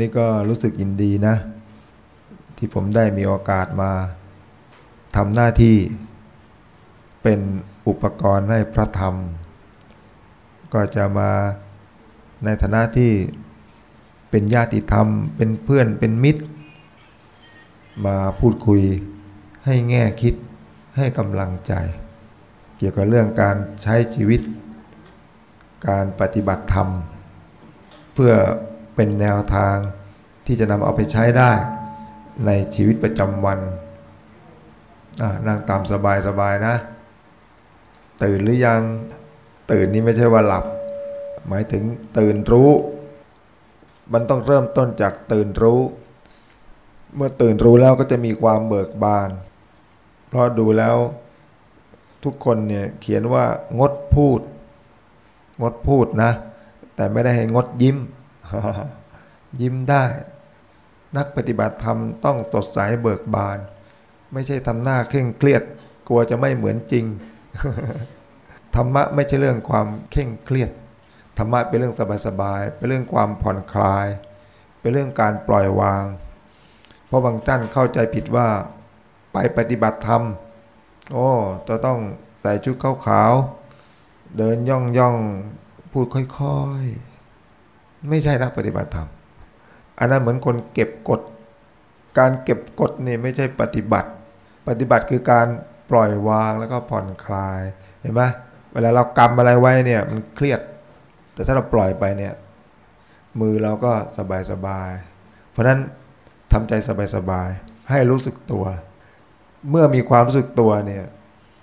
นนี้ก็รู้สึกยินดีนะ ที่ผมได้มีโอกาสมาทำหน้าที่เป็นอุปกรณ์ให้พระธรรม ก็จะมาในฐานะที่เป็นญาติธรรม เป็นเพื่อนเป็นมิตร มาพูดคุยให้แง่คิดให้กำลังใจ เกี่ยวกับเรื่องการใช้ชีวิต การปฏิบัติธรรม เพื่อ เป็นแนวทางที่จะนำเอาไปใช้ได้ในชีวิตประจำวันนั่งตามสบายสบายนะ ตื่นหรือยัง ตื่นนี่ไม่ใช่ว่าหลับ หมายถึงตื่นรู้ มันต้องเริ่มต้นจากตื่นรู้ เมื่อตื่นรู้แล้วก็จะมีความเบิกบาน เพราะดูแล้วทุกคนเนี่ยเขียนว่างดพูด งดพูดนะ แต่ไม่ได้ให้งดยิ้ม ยิ้มได้ นักปฏิบัติธรรมต้องสดใสเบิกบาน ไม่ใช่ทำหน้าเคร่งเครียด กลัวจะไม่เหมือนจริง ธรรมะไม่ใช่เรื่องความเคร่งเครียด ธรรมะเป็นเรื่องสบายๆเป็นเรื่องความผ่อนคลาย เป็นเรื่องการปล่อยวาง เพราะบางท่านเข้าใจผิดว่าไปปฏิบัติธรรม โอ้จะต้องใส่ชุดขาวๆเดินย่องย่องพูดค่อยๆ ไม่ใช่นักปฏิบัติธรรม อันนั้นเหมือนคนเก็บกดการเก็บกดนี่ไม่ใช่ปฏิบัติ ปฏิบัติคือการปล่อยวางแล้วก็ผ่อนคลาย เห็นไหมเวลาเรากำอะไรไว้เนี่ยมันเครียด แต่ถ้าเราปล่อยไปเนี่ยมือเราก็สบายสบาย เพราะนั้นทำใจสบายสบายให้รู้สึกตัว เมื่อมีความรู้สึกตัวเนี่ย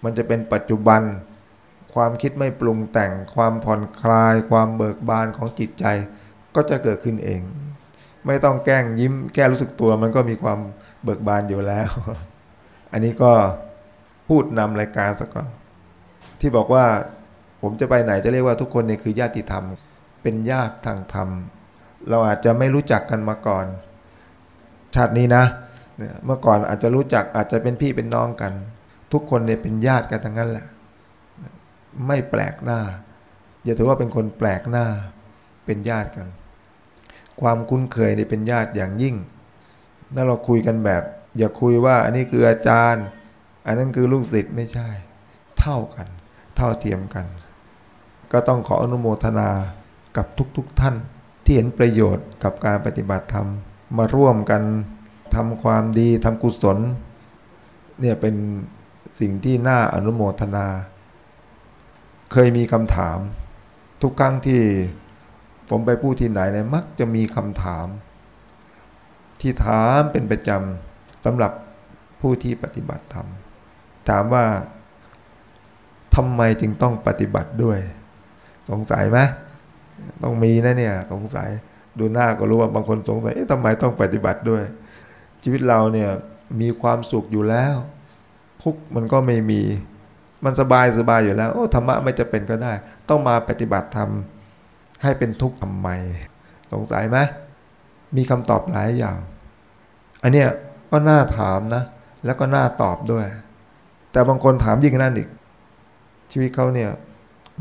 มันจะเป็นปัจจุบันความคิดไม่ปรุงแต่งความผ่อนคลาย ความเบิกบานของจิตใจ ก็จะเกิดขึ้นเอง ไม่ต้องแกล้งยิ้มแก้รู้สึกตัวมันก็มีความเบิกบานอยู่แล้ว อันนี้ก็พูดนำรายการสักก่อนที่บอกว่าผมจะไปไหนจะเรียกว่าทุกคนเนี่ยคือญาติธรรม เป็นญาติทางธรรม เราอาจจะไม่รู้จักกันมาก่อน ชาตินี้นะเมื่อก่อนอาจจะรู้จักอาจจะเป็นพี่เป็นน้องกัน ทุกคนเนี่ยเป็นญาติกันทั้งนั้นแหละ ไม่แปลกหน้า อย่าถือว่าเป็นคนแปลกหน้าเป็นญาติกัน ความคุ้นเคยนี่เป็นญาติอย่างยิ่ง ถ้าเราคุยกันแบบ อย่าคุยว่าอันนี้คืออาจารย์ อันนั้นคือลูกศิษย์ไม่ใช่ เท่ากัน เท่าเทียมกัน ก็ต้องขออนุโมทนากับทุกๆทท่าน ที่เห็นประโยชน์กับการปฏิบัติธรรม มาร่วมกันทำความดีทำกุศลเนี่ยเป็นสิ่งที่น่าอนุโมทนา เคยมีคำถาม ทุกครั้งที่ ผมไปพูดที่ไหนเนี่ยมักจะมีคำถาม ที่ถามเป็นประจำสำหรับผู้ที่ปฏิบัติธรรม ถามว่าทำไมจึงต้องปฏิบัติด้วย สงสัยไหมต้องมีนะเนี่ย สงสัยดูหน้าก็รู้ว่าบางคนสงสัยเอ๊ะทำไมต้องปฏิบัติด้วย ชีวิตเราเนี่ยมีความสุขอยู่แล้วทุกมันก็ไม่มีมันสบายสบายอยู่แล้วโอ้ธรรมะไม่จะเป็นก็ได้ ต้องมาปฏิบัติธรรม ให้เป็นทุกข์ทำไม สงสัยไหมมีคำตอบหลายอย่าง อันเนี้ยก็น่าถามนะ แล้วก็น่าตอบด้วย แต่บางคนถามยิ่งนั่นอีก ชีวิตเขาเนี่ย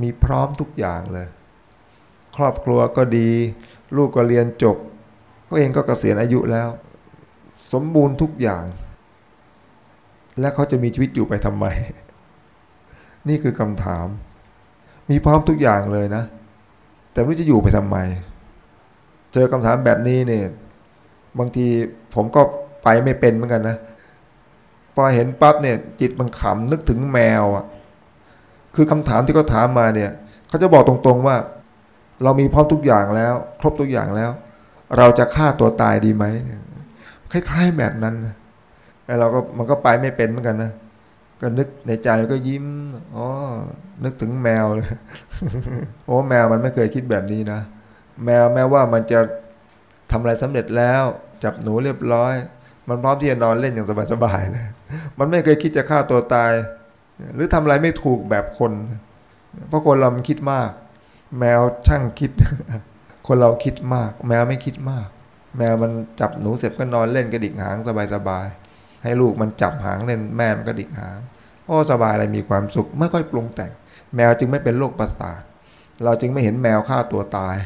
มีพร้อมทุกอย่างเลย ครอบครัวก็ดี ลูกก็เรียนจบเขาเองก็เกษียณอายุแล้ว สมบูรณ์ทุกอย่าง และเขาจะมีชีวิตอยู่ไปทำไม นี่คือคำถาม มีพร้อมทุกอย่างเลยนะ แต่ไม่จะอยู่ไปทำไม เจอคำถามแบบนี้เนี่ยบางทีผมก็ไปไม่เป็นเหมือนกันนะพอเห็นปั๊บเนี่ย จิตมันขำนึกถึงแมวอะ คือคำถามที่เขาถามมาเนี่ยเขาจะบอกตรงๆว่า เรามีพร้อมทุกอย่างแล้ว ครบทุกอย่างแล้ว เราจะฆ่าตัวตายดีไหมคล้ายๆแบบนั้นนะไอ้เราก็มันก็ไปไม่เป็นเหมือนกันนะ ก็นึกในใจก็ยิ้ม อ๋อ นึกถึงแมวเลยโอ้แมวมันไม่เคยคิดแบบนี้นะ แมวแม้ว่ามันจะทำอะไรสำเร็จแล้ว จับหนูเรียบร้อย มันพร้อมที่จะนอนเล่นอย่างสบายๆเลย มันไม่เคยคิดจะฆ่าตัวตาย หรือทำอะไรไม่ถูกแบบคน เพราะคนเรามันคิดมาก แมวช่างคิด คนเราคิดมาก แมวไม่คิดมาก แมวมันจับหนูเสร็จก็นอนเล่นกระดิกหางสบายๆ ให้ลูกมันจับหางเล่นแม่มันกระดิกหางโอ้สบายอะไรมีความสุขไม่ค่อยปรุงแต่ง แมวจึงไม่เป็นโรคประสาทเราจึงไม่เห็นแมวฆ่าตัวตาย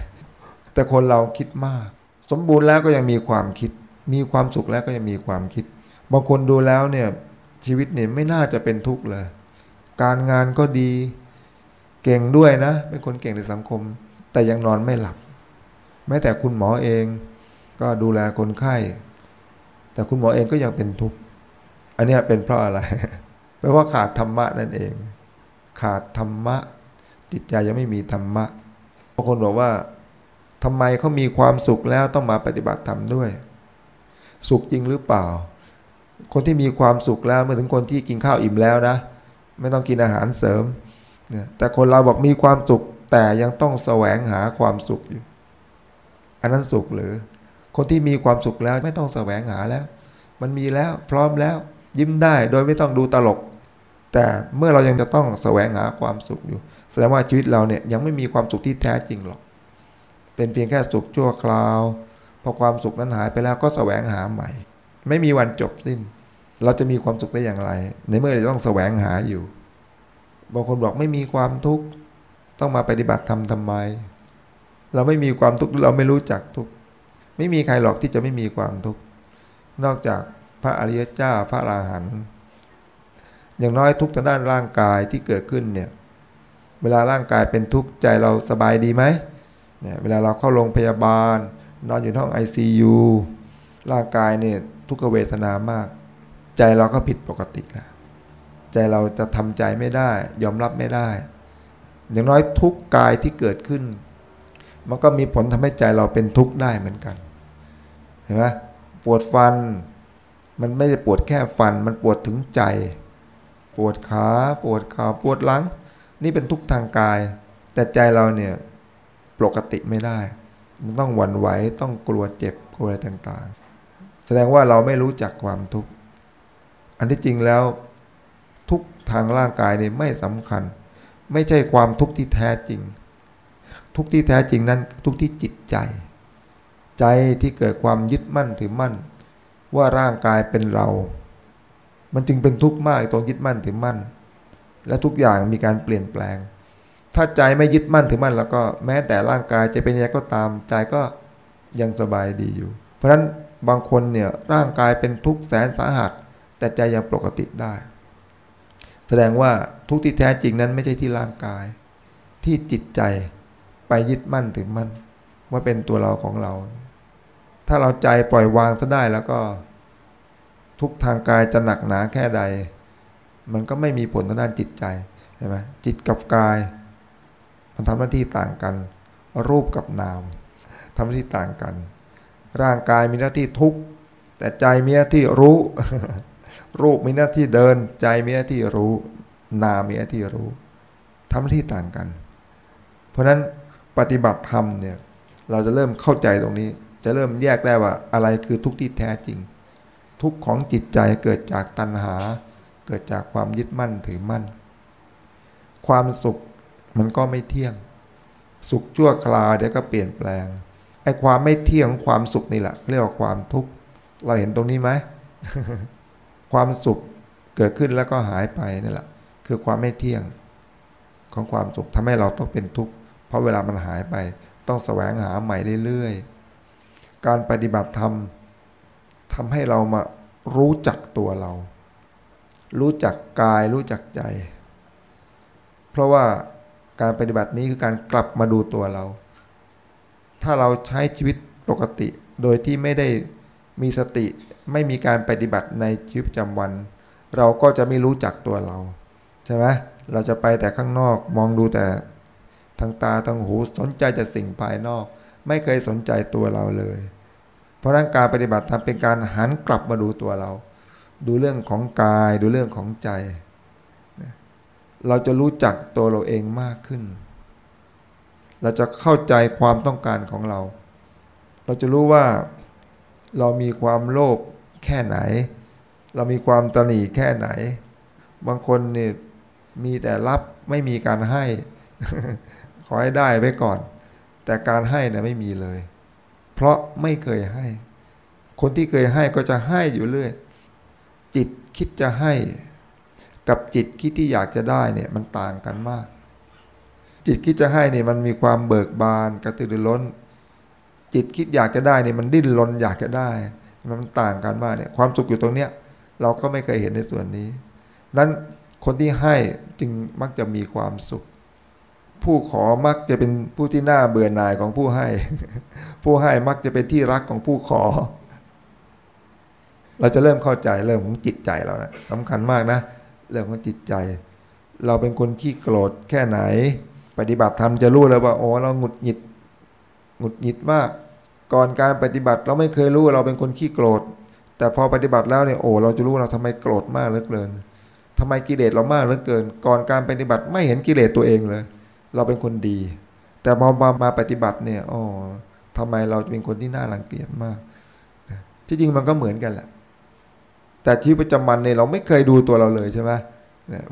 แต่คนเราคิดมาก สมบูรณ์แล้วก็ยังมีความคิด มีความสุขแล้วก็ยังมีความคิด บางคนดูแล้วเนี่ยชีวิตเนี่ยไม่น่าจะเป็นทุกข์เลย การงานก็ดี เก่งด้วยนะ เป็นคนเก่งในสังคม แต่ยังนอนไม่หลับ แม้แต่คุณหมอเองก็ดูแลคนไข้ แต่คุณหมอเองก็ยังเป็นทุกข์ อันนี้เป็นเพราะอะไรเพราะว่าขาดธรรมะนั่นเอง ขาดธรรมะ จิตใจยังไม่มีธรรมะบางคนบอกว่าทำไมเขามีความสุขแล้วต้องมาปฏิบัติธรรมด้วย สุขจริงหรือเปล่า คนที่มีความสุขแล้วเมื่อถึงคนที่กินข้าวอิ่มแล้วนะ ไม่ต้องกินอาหารเสริมแต่คนเราบอกมีความสุขแต่ยังต้องแสวงหาความสุขอยู่ อันนั้นสุขหรือ คนที่มีความสุขแล้วไม่ต้องแสวงหาแล้ว มันมีแล้วพร้อมแล้ว ยิ้มได้โดยไม่ต้องดูตลก แต่เมื่อเรายังจะต้องแสวงหาความสุขอยู่ แสดงว่าชีวิตเราเนี่ยยังไม่มีความสุขที่แท้จริงหรอก เป็นเพียงแค่สุขชั่วคราวพอความสุขนั้นหายไปแล้วก็แสวงหาใหม่ ไม่มีวันจบสิ้น เราจะมีความสุขได้อย่างไร ในเมื่อเราต้องแสวงหาอยู่บางคนบอกไม่มีความทุกข์ต้องมาปฏิบัติธรรมทำไม เราไม่มีความทุกข์เราไม่รู้จักทุกข์ไม่มีใครหรอกที่จะไม่มีความทุกข์นอกจาก พระอริยเจ้าพระอราหันต์อย่างน้อยทุกทางด้านร่างกายที่เกิดขึ้นเนี่ยเวลาร่างกายเป็นทุกข์ใจเราสบายดีไหมเนี่ยเวลาเราเข้าโรงพยาบาล นอนอยู่ห้อง ICU ร่างกายเนี่ยทุกขเวทนามาก ใจเราก็ผิดปกติแล้วใจเราจะทำใจไม่ได้ ยอมรับไม่ได้ อย่างน้อยทุกกายที่เกิดขึ้น มันก็มีผลทำให้ใจเราเป็นทุกข์ได้เหมือนกัน เห็นไหมปวดฟัน มันไม่ได้ปวดแค่ฟัน มันปวดถึงใจ ปวดขาปวดขาปวดหลัง นี่เป็นทุกทางกาย แต่ใจเราเนี่ยปกติไม่ได้ มันต้องหวั่นไหวต้องกลัวเจ็บกลัวอะไรต่างๆ แสดงว่าเราไม่รู้จักความทุกข์อันที่จริงแล้วทุกทางร่างกายเนี่ยไม่สำคัญ ไม่ใช่ความทุกข์ที่แท้จริง ทุกข์ที่แท้จริงนั้นทุกข์ที่จิตใจ ใจที่เกิดความยึดมั่นถือมั่น ว่าร่างกายเป็นเรา มันจึงเป็นทุกข์มากตรงยึดมั่นถือมั่น และทุกอย่างมีการเปลี่ยนแปลง ถ้าใจไม่ยึดมั่นถือมั่น แล้วก็แม้แต่ร่างกายจะเป็นยังไงก็ตาม ใจก็ยังสบายดีอยู่ เพราะฉะนั้นบางคนเนี่ยร่างกายเป็นทุกข์แสนสาหัส แต่ใจยังปกติได้ แสดงว่าทุกข์ที่แท้จริงนั้นไม่ใช่ที่ร่างกาย ที่จิตใจไปยึดมั่นถือมั่นว่าเป็นตัวเราของเรา ถ้าเราใจปล่อยวางซะได้แล้วก็ ทุกทางกายจะหนักหนาแค่ใด มันก็ไม่มีผลทางด้านจิตใจใช่ไหมจิตกับกาย มันทำหน้าที่ต่างกัน รูปกับนามทำหน้าที่ต่างกัน ร่างกายมีหน้าที่ทุกข์แต่ใจมีหน้าที่รู้ รูปมีหน้าที่เดิน ใจมีหน้าที่รู้ นามมีหน้าที่รู้ทำหน้าที่ต่างกัน เพราะฉะนั้นปฏิบัติธรรมเนี่ยเราจะเริ่มเข้าใจตรงนี้ จะเริ่มแยกได้ว่าอะไรคือทุกข์ที่แท้จริง ทุกข์ของจิตใจเกิดจากตัณหา เกิดจากความยึดมั่นถือมั่น ความสุขมันก็ไม่เที่ยง สุขชั่วคราวเดี๋ยวก็เปลี่ยนแปลงไอ้ความไม่เที่ยงความสุขนี่แหละเรียกว่าความทุกข์เราเห็นตรงนี้ไหมความสุขเกิดขึ้นแล้วก็หายไปนี่แหละ คือความไม่เที่ยงของความสุขทำให้เราต้องเป็นทุกข์เพราะเวลามันหายไป ต้องแสวงหาใหม่เรื่อยๆ การปฏิบัติธรรมทำให้เรามารู้จักตัวเรา รู้จักกายรู้จักใจ เพราะว่าการปฏิบัตินี้คือการกลับมาดูตัวเรา ถ้าเราใช้ชีวิตปกติ โดยที่ไม่ได้มีสติไม่มีการปฏิบัติในชีวิตประจำวัน เราก็จะไม่รู้จักตัวเรา ใช่ไหมเราจะไปแต่ข้างนอกมองดูแต่ทางตาทางหูสนใจแต่สิ่งภายนอก ไม่เคยสนใจตัวเราเลย เพราะนั้นการปฏิบัติทำเป็นการหันกลับมาดูตัวเรา ดูเรื่องของกายดูเรื่องของใจ เราจะรู้จักตัวเราเองมากขึ้น เราจะเข้าใจความต้องการของเรา เราจะรู้ว่าเรามีความโลภแค่ไหน เรามีความตนีแค่ไหน บางคนนี่มีแต่รับไม่มีการให้ ขอให้ได้ไว้ก่อน แต่การให้นะไม่มีเลย เพราะไม่เคยให้ คนที่เคยให้ก็จะให้อยู่เรื่อย จิตคิดจะให้ กับจิตคิดที่อยากจะได้เนี่ยมันต่างกันมาก จิตคิดจะให้เนี่ยมันมีความเบิกบานกระตือรือร้น จิตคิดอยากจะได้เนี่ยมันดิ้นรนอยากจะได้มันต่างกันมากเนี่ยความสุขอยู่ตรงเนี้ยเราก็ไม่เคยเห็นในส่วนนี้นั้นคนที่ให้จึงมักจะมีความสุข ผู้ขอมักจะเป็นผู้ที่น่าเบื่อหน่ายของผู้ให้ ผู้ให้มักจะเป็นที่รักของผู้ขอ เราจะเริ่มเข้าใจเรื่องของจิตใจเรานะสำคัญมากนะ เรื่องของจิตใจ เราเป็นคนขี้โกรธแค่ไหน ปฏิบัติธรรมจะรู้เลยว่าโอ้เราหงุดหงิดหงุดหงิดมาก ก่อนการปฏิบัติเราไม่เคยรู้เราเป็นคนขี้โกรธ แต่พอปฏิบัติแล้วเนี่ยโอ้เราจะรู้เราทำไมโกรธมากเหลือเกินทำไมกิเลสเรามากเหลือเกิน ก่อนการปฏิบัติไม่เห็นกิเลสตัวเองเลย เราเป็นคนดี แต่พอมามาปฏิบัติเนี่ยอ๋อทำไมเราเป็นคนที่น่ารังเกียจมากที่จริงมันก็เหมือนกันแหละแต่ชีวิตประจำวันเนี่ยเราไม่เคยดูตัวเราเลยใช่ไหม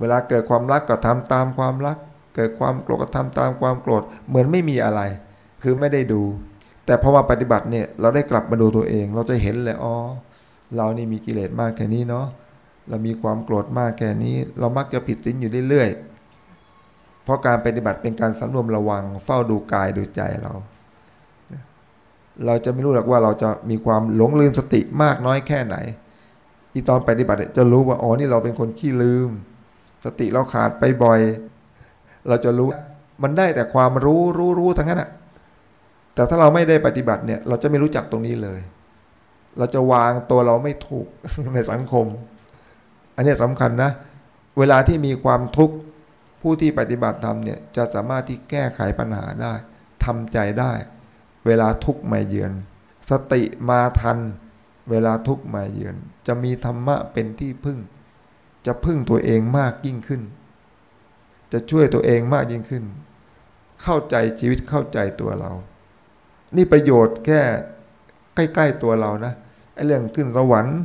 เวลาเกิดความรักก็ทำตามความรัก เกิดความโกรธก็ทำตามความโกรธเหมือนไม่มีอะไร คือไม่ได้ดู แต่พอมาปฏิบัติเนี่ยเราได้กลับมาดูตัวเอง เราจะเห็นเลยอ๋อเรานี่มีกิเลสมากแค่นี้เนาะเรามีความโกรธมากแค่นี้ เรามักจะผิดศีลอยู่เรื่อย เพราะการปฏิบัติเป็นการสำรวมระวัง เฝ้าดูกายดูใจเรา เราจะไม่รู้หรอกว่าเราจะมีความหลงลืมสติมากน้อยแค่ไหนที่ตอนปฏิบัติจะรู้ว่าอ๋อนี่เราเป็นคนขี้ลืม สติเราขาดไปบ่อย เราจะรู้มันได้แต่ความรู้รู้รู้ทั้งนั้นอะแต่ถ้าเราไม่ได้ปฏิบัติเนี่ย เราจะไม่รู้จักตรงนี้เลย เราจะวางตัวเราไม่ถูกในสังคม อันนี้สำคัญนะ เวลาที่มีความทุกข์ ผู้ที่ปฏิบัติธรรมเนี่ยจะสามารถที่แก้ไขปัญหาได้ทำใจได้ เวลาทุกข์มาเยือน สติมาทัน เวลาทุกข์มาเยือน จะมีธรรมะเป็นที่พึ่ง จะพึ่งตัวเองมากยิ่งขึ้น จะช่วยตัวเองมากยิ่งขึ้น เข้าใจชีวิตเข้าใจตัวเรา นี่ประโยชน์แค่ใกล้ ๆตัวเรานะไอ้เรื่องขึ้นสวรรค์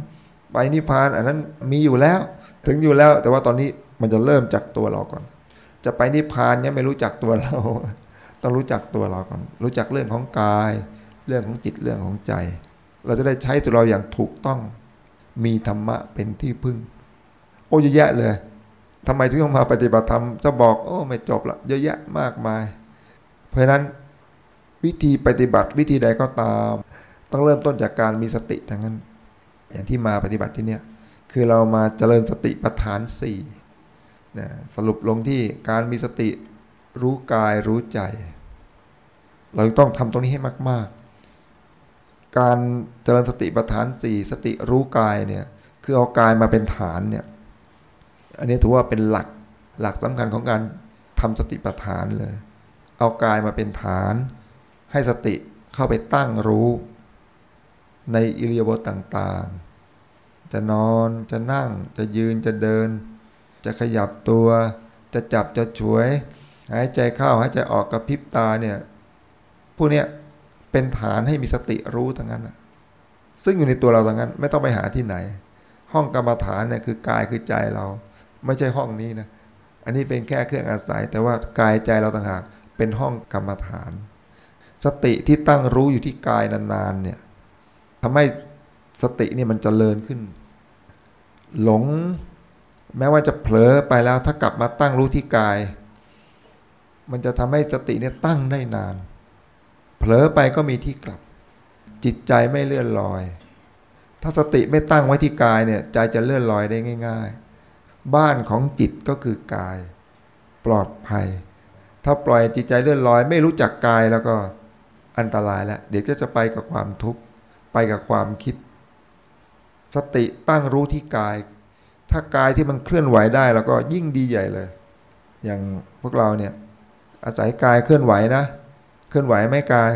ไปนิพพานอันนั้นมีอยู่แล้ว ถึงอยู่แล้ว แต่ว่าตอนนี้มันจะเริ่มจากตัวเราก่อน จะไปนิพพานเนี่ยไม่รู้จักตัวเรา ต้องรู้จักตัวเราก่อน รู้จักเรื่องของกาย เรื่องของจิตเรื่องของใจ เราจะได้ใช้ตัวเราอย่างถูกต้อง มีธรรมะเป็นที่พึ่ง โอ้เยอะแยะเลยทำไมถึงต้องมาปฏิบัติธรรมจะบอกโอ้ไม่จบละเยอะแยะมากมาย เพราะฉะนั้นวิธีปฏิบัติวิธีใดก็ตาม ต้องเริ่มต้นจากการมีสติทั้งนั้น อย่างที่มาปฏิบัติที่เนี่ยคือเรามาเจริญสติปัฏฐานสี่ นะสรุปลงที่การมีสติรู้กายรู้ใจ เราต้องทำตรงนี้ให้มาก ๆ การเจริญสติปัฏฐานสี่สติรู้กายเนี่ยคือเอากายมาเป็นฐานเนี่ยอันนี้ถือว่าเป็นหลักหลักสำคัญของการทำสติปัฏฐานเลย เอากายมาเป็นฐาน ให้สติเข้าไปตั้งรู้ ในอิริยาบถต่างๆ จะนอนจะนั่งจะยืนจะเดิน จะขยับตัว จะจับจะฉวย หายใจเข้าหายใจออกกับพริบตาเนี่ยพวกเนี้ยเป็นฐานให้มีสติรู้ทั้งนั้นซึ่งอยู่ในตัวเราทั้งนั้น ไม่ต้องไปหาที่ไหน ห้องกรรมฐานเนี่ยคือกายคือใจเรา ไม่ใช่ห้องนี้นะอันนี้เป็นแค่เครื่องอาศัย แต่ว่ากายใจเราต่างหากเป็นห้องกรรมฐาน สติที่ตั้งรู้อยู่ที่กายนานๆเนี่ยทำให้สติเนี่ยมันจเจริญขึ้น หลง แม้ว่าจะเผลอไปแล้วถ้ากลับมาตั้งรู้ที่กาย มันจะทำให้สติเนี่ยตั้งได้นาน เผลอไปก็มีที่กลับ จิตใจไม่เลื่อนลอย ถ้าสติไม่ตั้งไว้ที่กายเนี่ยใจจะเลื่อนลอยได้ง่าย ๆ บ้านของจิตก็คือกาย ปลอดภัย ถ้าปล่อยจิตใจเลื่อนลอย ไม่รู้จักกายแล้วก็อันตรายแล้ว เดี๋ยวก็จะไปกับความทุกข์ไปกับความคิด สติตั้งรู้ที่กาย ถ้ากายที่มันเคลื่อนไหวได้แล้วก็ยิ่งดีใหญ่เลย อย่างพวกเราเนี่ยอาศัยกายเคลื่อนไหวนะ เคลื่อนไหวไม่กาย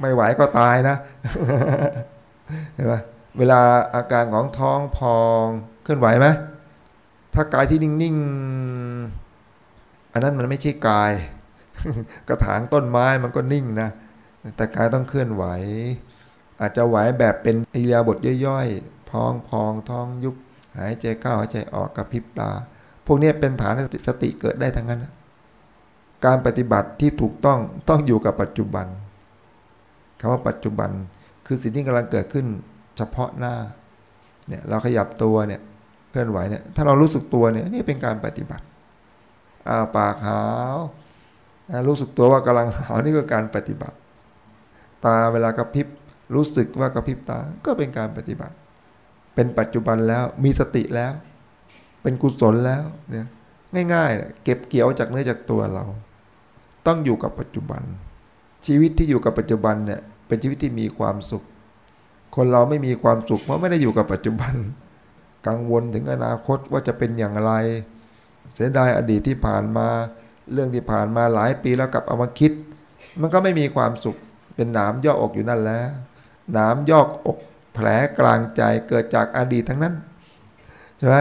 ไม่ไหวก็ตายนะเห็นไหมเวลาอาการของท้องพองเคลื่อนไหวไหมถ้ากายที่นิ่งๆ อันนั้นมันไม่ใช่กาย กระถางต้นไม้มันก็นิ่งนะ แต่กายต้องเคลื่อนไหว อาจจะไหวแบบเป็นอิริยาบถย่อยๆ พองพองท้องยุบ หายใจเข้าหายใจออกกับพริบตา พวกนี้เป็นฐานสติสติเกิดได้ทั้งนั้น การปฏิบัติที่ถูกต้องต้องอยู่กับปัจจุบันคำว่าปัจจุบัน คือสิ่งที่กำลังเกิดขึ้นเฉพาะหน้าเนี่ยเราขยับตัวเนี่ยเคลื่อนไหวเนี่ยถ้าเรารู้สึกตัวเนี่ยนี่เป็นการปฏิบัติอาปากหาวรู้สึกตัวว่ากำลังหาวนี่ก็การปฏิบัติ ตาเวลากระพริบรู้สึกว่ากระพริบตาก็เป็นการปฏิบัติ เป็นปัจจุบันแล้วมีสติแล้ว เป็นกุศลแล้วเนี่ยง่ายๆ เก็บเกี่ยวจากเนื้อจากตัวเรา ต้องอยู่กับปัจจุบัน ชีวิตที่อยู่กับปัจจุบันเนี่ยเป็นชีวิตที่มีความสุข คนเราไม่มีความสุข เพราะไม่ได้อยู่กับปัจจุบัน กังวลถึงอนาคตว่าจะเป็นอย่างไร เสียดายอดีตที่ผ่านมา เรื่องที่ผ่านมาหลายปีแล้วกลับเอามาคิด มันก็ไม่มีความสุขเป็นหนามย่ออกอยู่นั่นแล้วหนามยอกอก แผลกลางใจเกิดจากอดีตทั้งนั้นใช่ไหม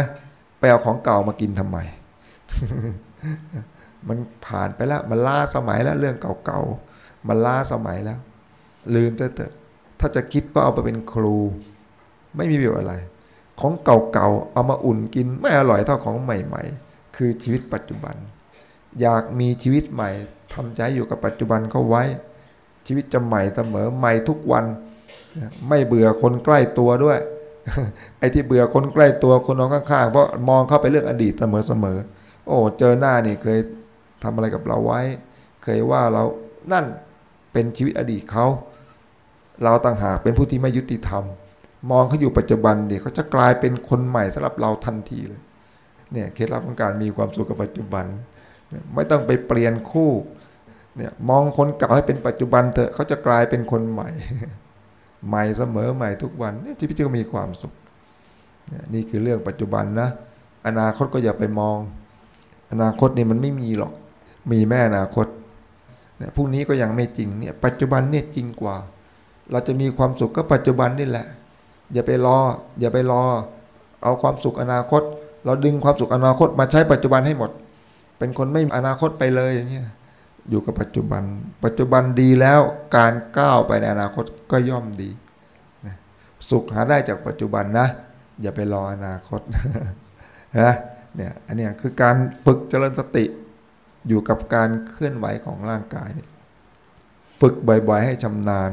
ไปเอาของเก่ามากินทำไม มันผ่านไปแล้ว มันล้าสมัยแล้วเรื่องเก่าๆ มันล้าสมัยแล้ว ลืมเถอะถ้าจะคิดก็เอาไปเป็นครู ไม่มีประโยชน์อะไร ของเก่าๆ เอามาอุ่นกิน ไม่อร่อยเท่าของใหม่ ๆ คือชีวิตปัจจุบัน อยากมีชีวิตใหม่ทำใจอยู่กับปัจจุบันก็ไว้ ชีวิตจะใหม่เสมอใหม่ทุกวัน ไม่เบื่อคนใกล้ตัวด้วย ไอ้ที่เบื่อคนใกล้ตัวคนน้อนข้างๆเพราะมองเข้าไปเรื่องอดีตเสมอๆโอ้เจอหน้านี่เคยทำอะไรกับเราไว้ เคยว่าเรานั่นเป็นชีวิตอดีตเขาเราต่างหากเป็นผู้ที่ไม่ยุติธรรม มองเขาอยู่ปัจจุบันเดี๋ยเขาจะกลายเป็นคนใหม่สำหรับเราทันทีเลยเนี่ยเคล็ดลับของการมีความสุขกับปัจจุบัน ไม่ต้องไปเปลี่ยนคู่เนี่ยมองคนเก่าให้เป็นปัจจุบันเถอะเขาจะกลายเป็นคนใหม่ ใหม่เสมอใหม่ทุกวันเนี่ยชีวิตจะมีความสุข นี่คือเรื่องปัจจุบันนะ อนาคตก็อย่าไปมอง อนาคตนี่มันไม่มีหรอก มีแม่อนาคตเนี่ยพรุ่งนี้ก็ยังไม่จริงเนี่ยปัจจุบันเนี่ยจริงกว่า เราจะมีความสุขก็ปัจจุบันนี่แหละ อย่าไปรอ อย่าไปรอ เอาความสุขอนาคต เราดึงความสุขอนาคตมาใช้ปัจจุบันให้หมด เป็นคนไม่อนาคตไปเลยอย่างเงี้ย อยู่กับปัจจุบัน ปัจจุบันดีแล้วการก้าวไปในอนาคตก็ย่อมดีนะสุขหาได้จากปัจจุบันนะ อย่าไปรออนาคตนะเนี่ยอันนี้คือการฝึกเจริญสติอยู่กับการเคลื่อนไหวของร่างกาย ฝึกบ่อยๆ ให้ชำนาญ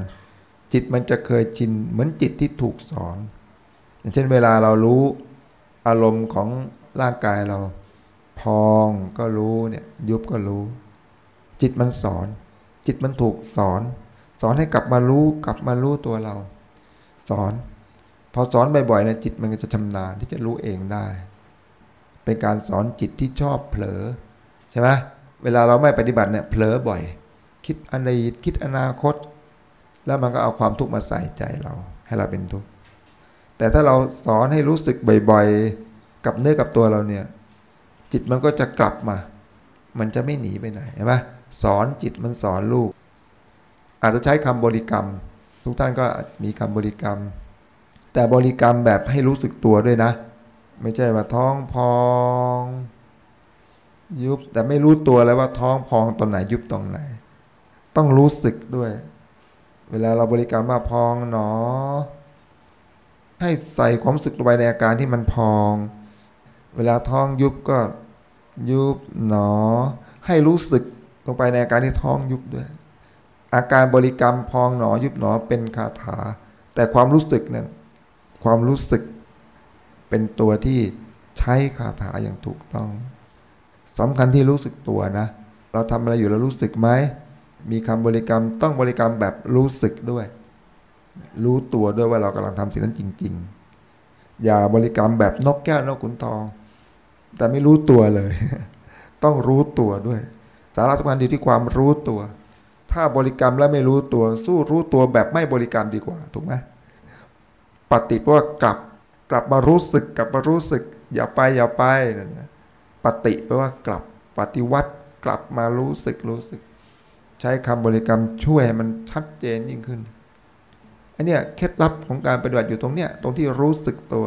จิตมันจะเคยชินเหมือนจิตที่ถูกสอน อย่างเช่นเวลาเรารู้อารมณ์ของร่างกายเรา พองก็รู้เนี่ยยุบก็รู้ จิตมันสอน จิตมันถูกสอน สอนให้กลับมารู้กลับมารู้ตัวเรา สอน พอสอนบ่อยๆเนี่ยจิตมันก็จะชำนาญที่จะรู้เองได้ เป็นการสอนจิตที่ชอบเผลอใช่ไหมเวลาเราไม่ปฏิบัติเนี่ยเผลอบ่อย คิดอดีตคิดอนาคต แล้วมันก็เอาความทุกข์มาใส่ใจเรา ให้เราเป็นทุกข์แต่ถ้าเราสอนให้รู้สึกบ่อยๆ กับเนื้อกับตัวเราเนี่ย จิตมันก็จะกลับมา มันจะไม่หนีไปไหนใช่ไหม สอนจิตมันสอนลูก อาจจะใช้คำบริกรรม ทุกท่านก็มีคำบริกรรม แต่บริกรรมแบบให้รู้สึกตัวด้วยนะ ไม่ใช่ว่าท้องพอง ยุบแต่ไม่รู้ตัวเลยว่าท้องพองตอนไหนยุบตรงไหน ต้องรู้สึกด้วย เวลาเราบริกรรมว่าพองหนอ ให้ใส่ความรู้สึกลงไปในอาการที่มันพอง เวลาท้องยุบก็ยุบหนอ ให้รู้สึก ลงไปในอาการที่ท้องยุบด้วย อาการบริกรรมพองหนอยุบหนอเป็นคาถา แต่ความรู้สึกนั้นความรู้สึกเป็นตัวที่ใช้คาถาอย่างถูกต้องสำคัญที่รู้สึกตัวนะ เราทำอะไรอยู่เรารู้สึกไหมมีคำบริกรรมต้องบริกรรมแบบรู้สึกด้วย รู้ตัวด้วยว่าเรากำลังทำสิ่งนั้นจริง ๆ อย่าบริกรรมแบบนกแก้วนกขุนทอง แต่ไม่รู้ตัวเลย ต้องรู้ตัวด้วย สาระสำคัญอยู่ที่ความรู้ตัว ถ้าบริกรรมแล้วไม่รู้ตัว สู้รู้ตัวแบบไม่บริกรรมดีกว่า ถูกไหมปฏิว่ากลับกลับมารู้สึกกลับมารู้สึก อย่าไปอย่าไปนั่นนะปฏิแปลว่ากลับปฏิวัติกลับมารู้สึกรู้สึก ใช้คำบริกรรมช่วยให้มันชัดเจนยิ่งขึ้นอันเนี้ยเคล็ดลับของการปฏิบัติอยู่ตรงเนี้ยตรงที่รู้สึกตัว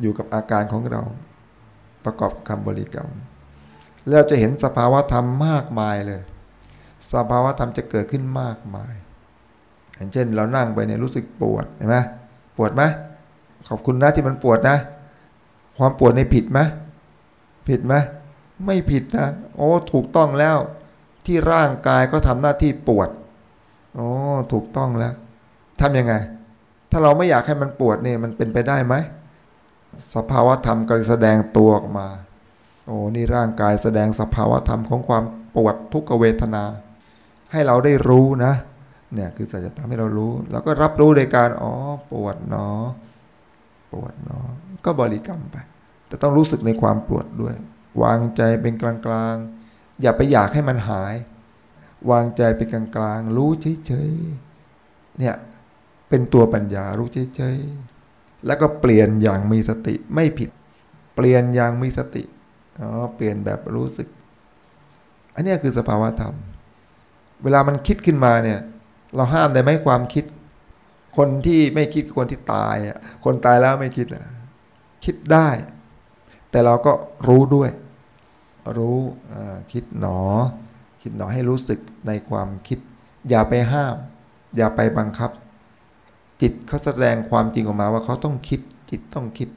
อยู่กับอาการของเรา ประกอบคำบริกรรม แล้วจะเห็นสภาวะธรรมมากมายเลย สภาวะธรรมจะเกิดขึ้นมากมายอย่างเช่น เรานั่งไปเนี่ยรู้สึกปวดเห็นไหมปวดไหมขอบคุณนะที่มันปวดนะ ความปวดในผิดไหมผิดไหมไม่ผิดนะโอ้ถูกต้องแล้ว ที่ร่างกายก็ทำหน้าที่ปวดโอ้ถูกต้องแล้วทำยังไง ถ้าเราไม่อยากให้มันปวดเนี่ยมันเป็นไปได้ไหมสภาวะธรรมก็แสดงตัวออกมา อ้นี่ร่างกายแสดงสภาวะธรรมของความปวดทุกขเวทนา ให้เราได้รู้นะเนี่ยคือสัจธรรมให้เรารู้แล้วก็รับรู้ในการอ๋อปวดหนอปวดหนอก็บริกรรมไป แต่ต้องรู้สึกในความปวดด้วย วางใจเป็นกลางๆ อย่าไปอยากให้มันหาย วางใจเป็นกลางๆ รู้เฉยๆเนี่ยเป็นตัวปัญญารู้เฉยๆแล้วก็เปลี่ยนอย่างมีสติไม่ผิด เปลี่ยนอย่างมีสติ อ๋อเปลี่ยนแบบรู้สึก อันนี้คือสภาวะธรรม เวลามันคิดขึ้นมาเนี่ย เราห้ามได้ไหมความคิด คนที่ไม่คิดคนที่ตายอะคนตายแล้วไม่คิดอะคิดได้ แต่เราก็รู้ด้วย รู้คิดหนอ คิดหนอให้รู้สึกในความคิด อย่าไปห้าม อย่าไปบังคับ จิตเขาแสดงความจริงออกมาว่าเขาต้องคิดจิตต้องคิด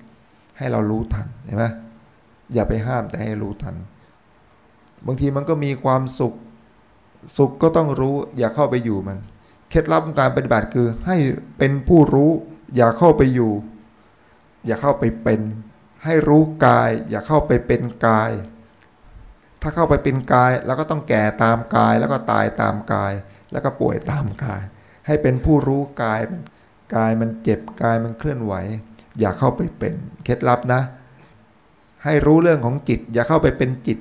ให้เรารู้ทันเห็นไหม อย่าไปห้ามแต่ให้รู้ทัน บางทีมันก็มีความสุข สุขก็ต้องรู้อย่าเข้าไปอยู่มัน เคล็ดลับการปฏิบัติคือให้เป็นผู้รู้ อย่าเข้าไปอยู่ อย่าเข้าไปเป็น ให้รู้กาย อย่าเข้าไปเป็นกาย ถ้าเข้าไปเป็นกายเราก็ต้องแก่ตามกาย แล้วก็ตายตามกาย แล้วก็ป่วยตามกาย ให้เป็นผู้รู้กายกายมันเจ็บกายมันเคลื่อนไหว อย่าเข้าไปเป็น เคล็ดลับนะ ให้รู้เรื่องของจิต อย่าเข้าไปเป็นจิต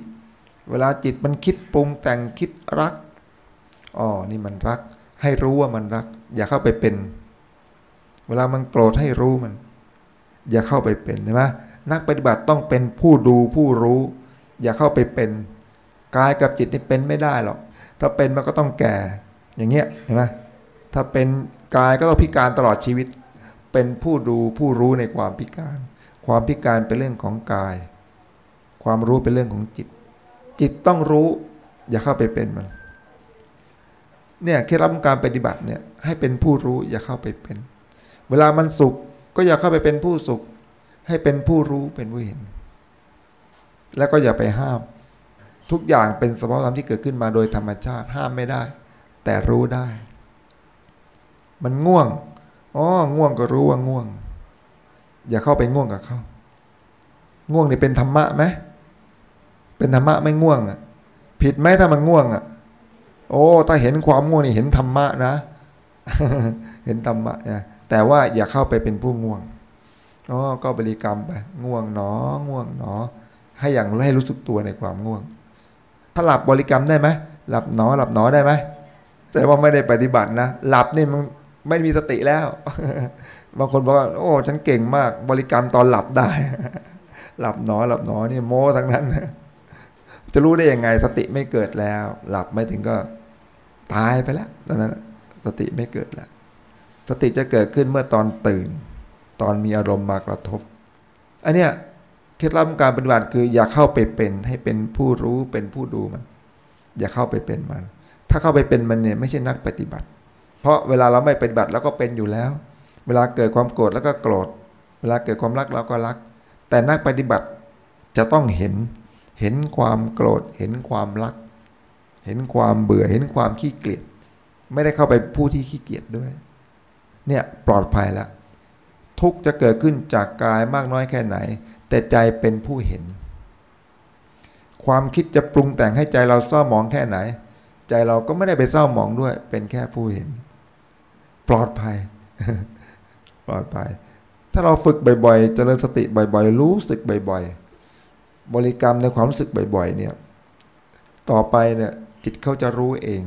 เวลาจิตมันคิดปรุงแต่งคิดรักอ๋อนี่มันรัก ให้รู้ว่ามันรัก อย่าเข้าไปเป็น เวลามันโกรธให้รู้มัน อย่าเข้าไปเป็นใช่ไหมนักปฏิบัติต้องเป็นผู้ดูผู้รู้ อย่าเข้าไปเป็นกายกับจิตนี่เป็นไม่ได้หรอกถ้าเป็นมันก็ต้องแก่ อย่างเงี้ยเห็นไหมถ้าเป็นกายก็ต้องพิการตลอดชีวิต เป็นผู้ดูผู้รู้ในความพิการ ความพิการเป็นเรื่องของกาย ความรู้เป็นเรื่องของจิต จิตต้องรู้ อย่าเข้าไปเป็นมัน เนี่ยเคล็ดลับการปฏิบัติเนี่ยให้เป็นผู้รู้อย่าเข้าไปเป็น เวลามันสุขก็อย่าเข้าไปเป็นผู้สุข ให้เป็นผู้รู้เป็นผู้เห็น แล้วก็อย่าไปห้าม ทุกอย่างเป็นสภาวะธรรมที่เกิดขึ้นมาโดยธรรมชาติห้ามไม่ได้ แต่รู้ได้ มันง่วงอ๋อง่วงก็รู้ว่าง่วง อย่าเข้าไปง่วงกับเขาง่วงนี่เป็นธรรมะไหม เป็นธรรมะไม่ง่วงอะ ผิดไหมถ้ามันง่วงอะ โอ้ถ้าเห็นความง่วงนี่เห็นธรรมะนะ เห็นธรรมะนะแต่ว่าอย่าเข้าไปเป็นผู้ง่วงอ๋อก็บริกรรมไปง่วงหนอ ง่วงหนอ ให้อย่างให้รู้สึกตัวในความง่วง ถ้าหลับบริกรรมได้ไหมหลับหนอหลับหนอได้ไหมแต่ว่าไม่ได้ปฏิบัตินะหลับนี่มันไม่มีสติแล้ว บางคนบอกว่า โอ้ ฉันเก่งมาก บริกรรมตอนหลับได้ หลับหนอ หลับหนอนี่โม้ทั้งนั้น จะรู้ได้ยังไง สติไม่เกิดแล้ว หลับไม่ถึงก็ตายไปแล้วตอนนั้น สติไม่เกิดแล้ว สติจะเกิดขึ้นเมื่อตอนตื่น ตอนมีอารมณ์มากระทบ อันเนี้ยเคล็ดลับการปฏิบัติคืออย่าเข้าไปเป็นให้เป็นผู้รู้เป็นผู้ดูมัน อย่าเข้าไปเป็นมัน ถ้าเข้าไปเป็นมันเนี่ยไม่ใช่นักปฏิบัติ เพราะเวลาเราไม่ปฏิบัติเราก็เป็นอยู่แล้ว เวลาเกิดความโกรธแล้วก็โกรธ เวลาเกิดความรักเราก็รัก แต่นักปฏิบัติจะต้องเห็น เห็นความโกรธ เห็นความรัก เห็นความเบื่อ เห็นความขี้เกียจ ไม่ได้เข้าไปผู้ที่ขี้เกียจด้วย เนี่ยปลอดภัยแล้วทุกจะเกิดขึ้นจากกายมากน้อยแค่ไหน แต่ใจเป็นผู้เห็น ความคิดจะปรุงแต่งให้ใจเราเศร้าหมองแค่ไหน ใจเราก็ไม่ได้ไปเศร้าหมองด้วย เป็นแค่ผู้เห็น ปลอดภัย ปลอดภัย ถ้าเราฝึกบ่อยๆ เจริญสติบ่อยๆ รู้สึกบ่อย ๆ บริกรรมในความรู้สึกบ่อย ๆ เนี่ย ต่อไปเนี่ยจิตเขาจะรู้เอง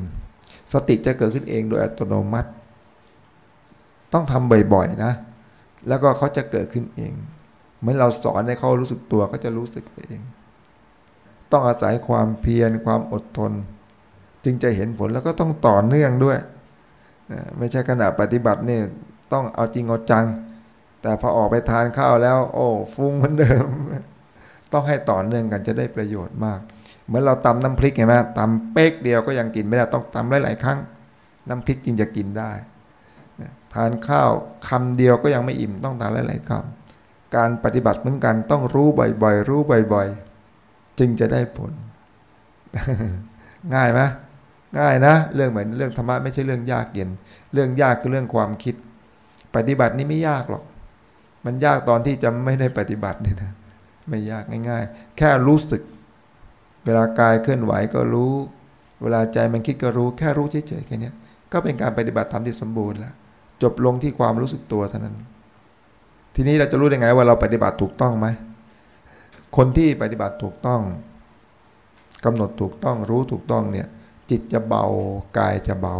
สติจะเกิดขึ้นเองโดยอัตโนมัติ ต้องทำบ่อยๆนะ แล้วก็เขาจะเกิดขึ้นเองเหมือนเราสอนให้เขารู้สึกตัวเขาจะรู้สึกเอง ต้องอาศัยความเพียรความอดทน จึงจะเห็นผลแล้วก็ต้องต่อเนื่องด้วยไม่ใช่ขณะปฏิบัติเนี่ยต้องเอาจริงเอาจัง แต่พอออกไปทานข้าวแล้ว โอ้ฟุ้งเหมือนเดิม ต้องให้ต่อเนื่องกันจะได้ประโยชน์มาก เหมือนเราตำน้ำพริกไงไหมตำเป๊กเดียวก็ยังกินไม่ได้ต้องตำหลายๆครั้ง น้ำพริกจึงจะกินได้ทานข้าวคำเดียวก็ยังไม่อิ่มต้องทานหลายๆคำการปฏิบัติเหมือนกันต้องรู้บ่อยๆ รู้บ่อยๆ จึงจะได้ผล ง่ายไหมง่ายนะ เรื่องเหมือนเรื่องธรรมะไม่ใช่เรื่องยากเย็น เรื่องยากคือเรื่องความคิด ปฏิบัตินี่ไม่ยากหรอก มันยากตอนที่จะไม่ได้ปฏิบัตินี่นะ ไม่ยากง่าย ๆ แค่รู้สึก เวลากายเคลื่อนไหวก็รู้ เวลาใจมันคิดก็รู้แค่รู้เฉยๆแค่นี้ก็เป็นการปฏิบัติธรรมที่สมบูรณ์แล้วจบลงที่ความรู้สึกตัวเท่านั้น ทีนี้เราจะรู้ได้ไงว่าเราปฏิบัติถูกต้องไหมคนที่ปฏิบัติถูกต้องกำหนดถูกต้องรู้ถูกต้องเนี่ยจิตจะเบากายจะเบา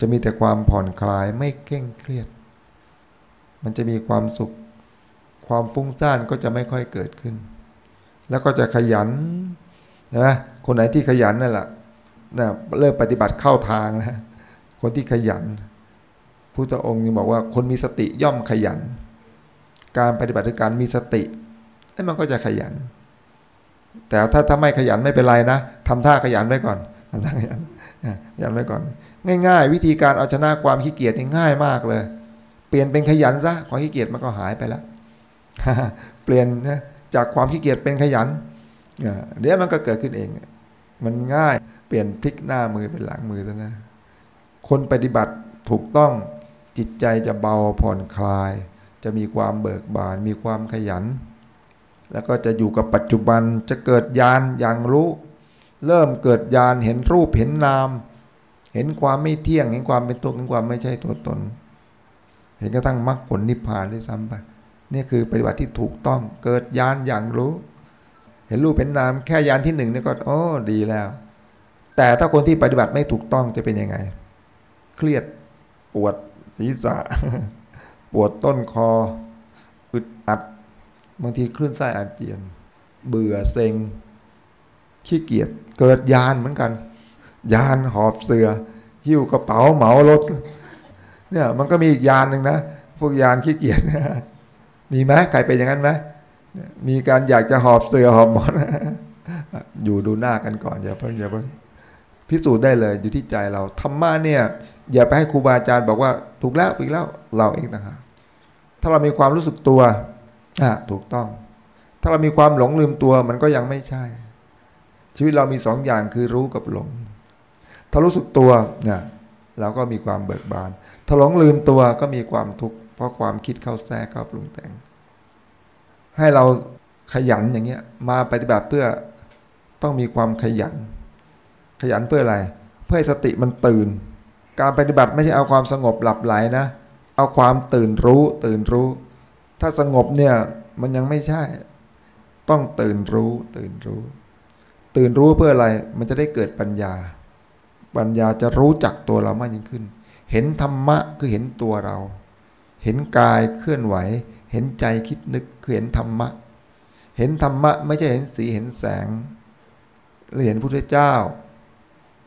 จะมีแต่ความผ่อนคลายไม่เคร่งเครียด มันจะมีความสุข ความฟุ้งซ่านก็จะไม่ค่อยเกิดขึ้น แล้วก็จะขยันใช่ไหมคนไหนที่ขยันนั่นแหละนะเริ่มปฏิบัติเข้าทางนะคนที่ขยันพุทธองค์นี่บอกว่าคนมีสติย่อมขยัน การปฏิบัติคือการมีสติแล้วมันก็จะขยัน แต่ถ้าถ้าไม่ขยันไม่เป็นไรนะทำท่าขยันไว้ก่อนทำท่าขยันขยันไว้ก่อน ง่าย ๆ วิธีการเอาชนะความขี้เกียจง่ายมากเลย เปลี่ยนเป็นขยันซะความขี้เกียจมันก็หายไปแล้ว เปลี่ยนนะจากความขี้เกียจเป็นขยันเดี๋ยวมันก็เกิดขึ้นเอง มันง่ายเปลี่ยนพลิกหน้ามือเป็นหลังมือแล้วนะ คนปฏิบัติถูกต้องจิตใจจะเบาผ่อนคลาย จะมีความเบิกบาน มีความขยัน แล้วก็จะอยู่กับปัจจุบันจะเกิดญาณอย่างรู้ เริ่มเกิดญาณเห็นรูปเห็นนาม เห็นความไม่เที่ยง เห็นความเป็นตัวเห็นความไม่ใช่ตัวตน เห็นกระทั่งมรรคผลนิพพานด้วยซ้ำไป นี่คือปฏิบัติที่ถูกต้องเกิดญาณอย่างรู้ เห็นรูปเห็นนามแค่ญาณที่หนึ่งนี่ก็โอ้ดีแล้ว แต่ถ้าคนที่ปฏิบัติไม่ถูกต้องจะเป็นยังไง เครียดปวดศีรษะ ปวดต้นคออึดอัด บางทีคลื่นไส้อาเจียน เบื่อเซ็งขี้เกียจเกิดยานเหมือนกัน ยานหอบเสือ หิ้วกระเป๋าเหมารถเนี่ยมันก็มีอีกยานหนึ่งนะ พวกยานขี้เกียจนะ มีไหมใครเป็นอย่างนั้นไหมมีการอยากจะหอบเสือหอบหมอนอยู่ดูหน้ากันก่อนอย่าเพิ่งอย่าเพิ่งพิสูจน์ได้เลยอยู่ที่ใจเราธรรมะเนี่ย อย่าไปให้ครูบาอาจารย์บอกว่าถูกแล้วอีกแล้วเราเองต่างหากถ้าเรามีความรู้สึกตัวอะถูกต้อง ถ้าเรามีความหลงลืมตัวมันก็ยังไม่ใช่ ชีวิตเรามีสองอย่างคือรู้กับหลง ถ้ารู้สึกตัวเนี่ยเราก็มีความเบิกบาน ถ้าหลงลืมตัวก็มีความทุกข์ เพราะความคิดเข้าแทรกเข้าปรุงแต่ง ให้เราขยันอย่างเงี้ย มาปฏิบัติเพื่อต้องมีความขยัน ขยันเพื่ออะไร เพื่อให้สติมันตื่น การปฏิบัติไม่ใช่เอาความสงบหลับไหลนะ เอาความตื่นรู้ ตื่นรู้ ถ้าสงบเนี่ยมันยังไม่ใช่ ต้องตื่นรู้ ตื่นรู้ ตื่นรู้เพื่ออะไร มันจะได้เกิดปัญญา ปัญญาจะรู้จักตัวเรามากยิ่งขึ้น เห็นธรรมะคือเห็นตัวเรา เห็นกายเคลื่อนไหว เห็นใจคิดนึกคือเห็นธรรมะ เห็นธรรมะ ไม่ใช่เห็นสีเห็นแสง หรือเห็นพระพุทธเจ้า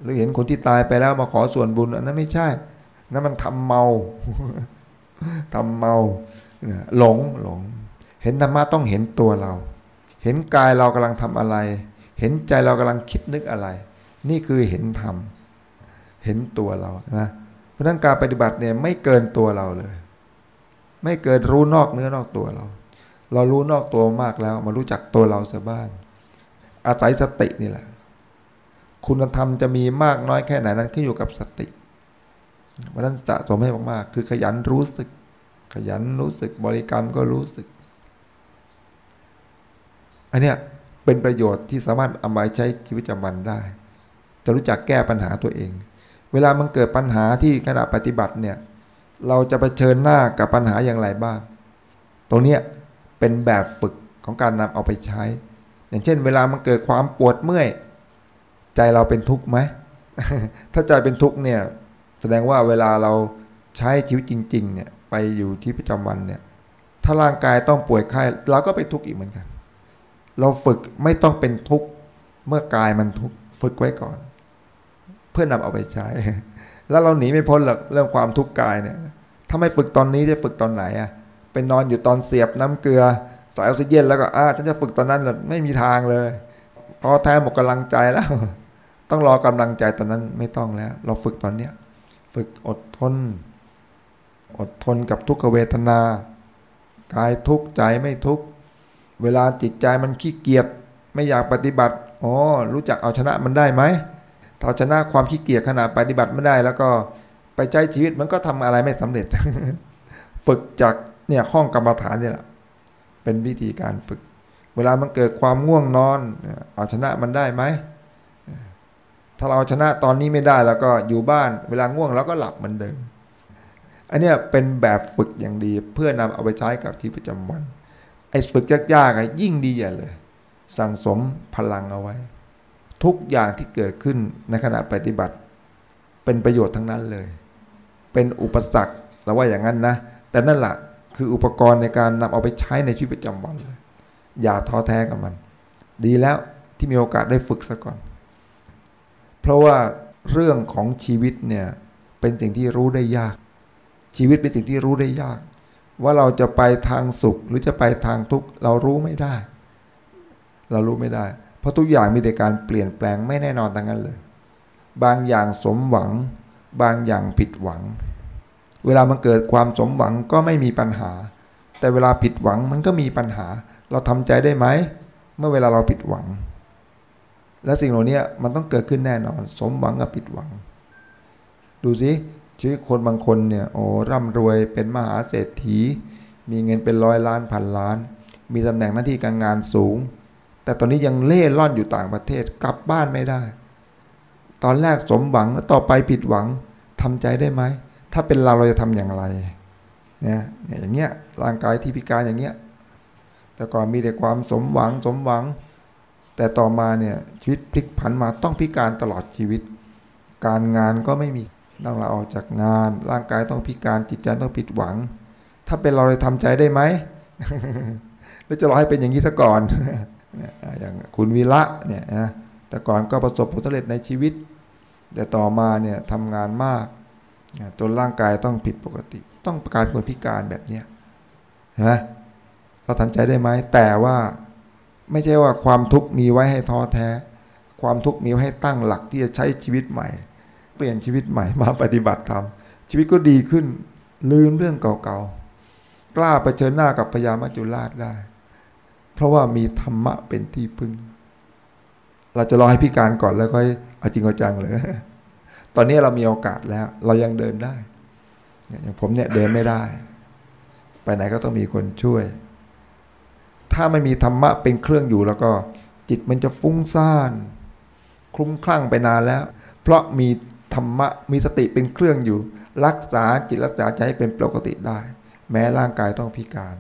หรือเห็นคนที่ตายไปแล้วมาขอส่วนบุญอันนั้นไม่ใช่นั่นมันทำเมาทำเมาหลงหลง เห็นธรรมะต้องเห็นตัวเรา เห็นกายเรากำลังทำอะไร เห็นใจเรากำลังคิดนึกอะไร นี่คือเห็นธรรมเห็นตัวเรานะเพราะนั้นการปฏิบัติเนี่ยไม่เกินตัวเราเลย ไม่เกินรู้นอกเนื้อนอกตัวเรา เรารู้นอกตัวมากแล้ว มารู้จักตัวเราซะบ้าง อาศัยสตินี่แหละ คุณธรรมจะมีมากน้อยแค่ไหนนั้นขึ้นอยู่กับสติเพราะนั้นสะสมให้มากๆคือขยันรู้สึก ขยันรู้สึกบริกรรมก็รู้สึก อันเนี้ยเป็นประโยชน์ที่สามารถเอามาใช้ชีวิตประจำวันได้ จะรู้จักแก้ปัญหาตัวเอง เวลามันเกิดปัญหาที่ขณะปฏิบัติเนี่ย เราจะไปเชิญหน้ากับปัญหาอย่างไรบ้าง ตรงนี้เป็นแบบฝึกของการนำเอาไปใช้ อย่างเช่น เวลามันเกิดความปวดเมื่อย ใจเราเป็นทุกข์ไหม ถ้าใจเป็นทุกข์เนี่ย แสดงว่าเวลาเราใช้ชีวิตจริง ๆ เนี่ยไปอยู่ที่ประจำวันเนี่ย ถ้าร่างกายต้องป่วยไข้เราก็ไปทุกข์อีกเหมือนกัน เราฝึกไม่ต้องเป็นทุกข์เมื่อกายมันทุกข์ฝึกไว้ก่อน เพื่อนำเอาไปใช้ แล้วเราหนีไม่พ้นหรอกเรื่องความทุกข์กายเนี่ย ถ้าไม่ฝึกตอนนี้จะฝึกตอนไหนอะเป็นนอนอยู่ตอนเสียบน้ำเกลือ สายออกซิเจนแล้วก็อ่าฉันจะฝึกตอนนั้นหรอไม่มีทางเลยพอแท้หมดกำลังใจแล้ว ต้องรอกำลังใจตอนนั้นไม่ต้องแล้ว เราฝึกตอนเนี้ยฝึกอดทน อดทนกับทุกขเวทนากายทุกข์ใจไม่ทุกข์เวลาจิตใจมันขี้เกียจไม่อยากปฏิบัติอ๋อรู้จักเอาชนะมันได้ไหม ถ้าชนะความขี้เกียจขนาดปฏิบัติไม่ได้ แล้วก็ไปใจชีวิตมันก็ทำอะไรไม่สำเร็จ ฝึกจากเนี่ยห้องกรรมฐานเนี่ยแหละเป็นวิธีการฝึก เวลามันเกิดความง่วงนอน เอาชนะมันได้ไหมถ้าเราชนะตอนนี้ไม่ได้แล้วก็อยู่บ้าน เวลาง่วงเราก็หลับเหมือนเดิม อันนี้เป็นแบบฝึกอย่างดี เพื่อนำเอาไปใช้กับชีวิตประจำวัน ไอ้ฝึกยากๆยิ่งดีใหญ่เลย สั่งสมพลังเอาไว้ ทุกอย่างที่เกิดขึ้นในขณะปฏิบัติ เป็นประโยชน์ทั้งนั้นเลย เป็นอุปสรรคเราว่าอย่างนั้นนะ แต่นั่นแหละคืออุปกรณ์ในการนำเอาไปใช้ในชีวิตประจำวัน อย่าท้อแท้กับมัน ดีแล้วที่มีโอกาสได้ฝึกซะก่อน เพราะว่าเรื่องของชีวิตเนี่ยเป็นสิ่งที่รู้ได้ยาก ชีวิตเป็นสิ่งที่รู้ได้ยาก ว่าเราจะไปทางสุขหรือจะไปทางทุกข์เรารู้ไม่ได้ เรารู้ไม่ได้ เพราะทุกอย่างมีแต่การเปลี่ยนแปลงไม่แน่นอนทั้งนั้นเลย บางอย่างสมหวัง บางอย่างผิดหวัง เวลามันเกิดความสมหวังก็ไม่มีปัญหา แต่เวลาผิดหวังมันก็มีปัญหา เราทำใจได้ไหม เมื่อเวลาเราผิดหวัง และสิ่งเหล่านี้มันต้องเกิดขึ้นแน่นอน สมหวังกับผิดหวัง ดูสิชีวิตคนบางคนเนี่ยโอ้ร่ำรวยเป็นมหาเศรษฐี มีเงินเป็นร้อยล้านพันล้าน มีตำแหน่งหน้าที่การงานสูง แต่ตอนนี้ยังเล่ร่อนอยู่ต่างประเทศกลับบ้านไม่ได้ ตอนแรกสมหวังแล้วต่อไปผิดหวังทำใจได้ไหม ถ้าเป็นเราเราจะทำอย่างไรเนี่ยอย่างเงี้ยร่างกายที่พิการอย่างเงี้ยแต่ก่อนมีแต่ความสมหวังสมหวัง แต่ต่อมาเนี่ยชีวิตพลิกผันมาต้องพิการตลอดชีวิต การงานก็ไม่มีต้องลาออกจากงาน ร่างกายต้องพิการจิตใจต้องผิดหวัง ถ้าเป็นเราเลยทำใจได้ไหมหรือจะรอให้เป็นอย่างนี้ซะก่อน อย่างคุณวีระเนี่ยนะแต่ก่อนก็ประสบผลสำเร็จในชีวิต แต่ต่อมาเนี่ยทำงานมากจนร่างกายต้องผิดปกติ ต้องกลายเป็นคนพิการแบบเนี้ยเห็นไหมเราทำใจได้ไหมแต่ว่าไม่ใช่ว่าความทุกข์มีไว้ให้ท้อแท้ ความทุกข์มีไว้ให้ตั้งหลักที่จะใช้ชีวิตใหม่ เปลี่ยนชีวิตใหม่มาปฏิบัติธรรมชีวิตก็ดีขึ้นลืมเรื่องเก่าๆกล้าไปเชิญหน้ากับพญามัจจุราชได้ เพราะว่ามีธรรมะเป็นที่พึ่ง เราจะรอให้พิการก่อนแล้วค่อยเอาจริงเอาจังเลยตอนนี้เรามีโอกาสแล้ว เรายังเดินได้ อย่างผมเนี่ยเดินไม่ได้ ไปไหนก็ต้องมีคนช่วย ถ้าไม่มีธรรมะเป็นเครื่องอยู่แล้วก็ จิตมันจะฟุ้งซ่าน คลุ้มคลั่งไปนานแล้ว เพราะมีธรรมะมีสติเป็นเครื่องอยู่ รักษาจิตรักษาใจให้เป็นปกติได้ แม้ร่างกายต้องพิการ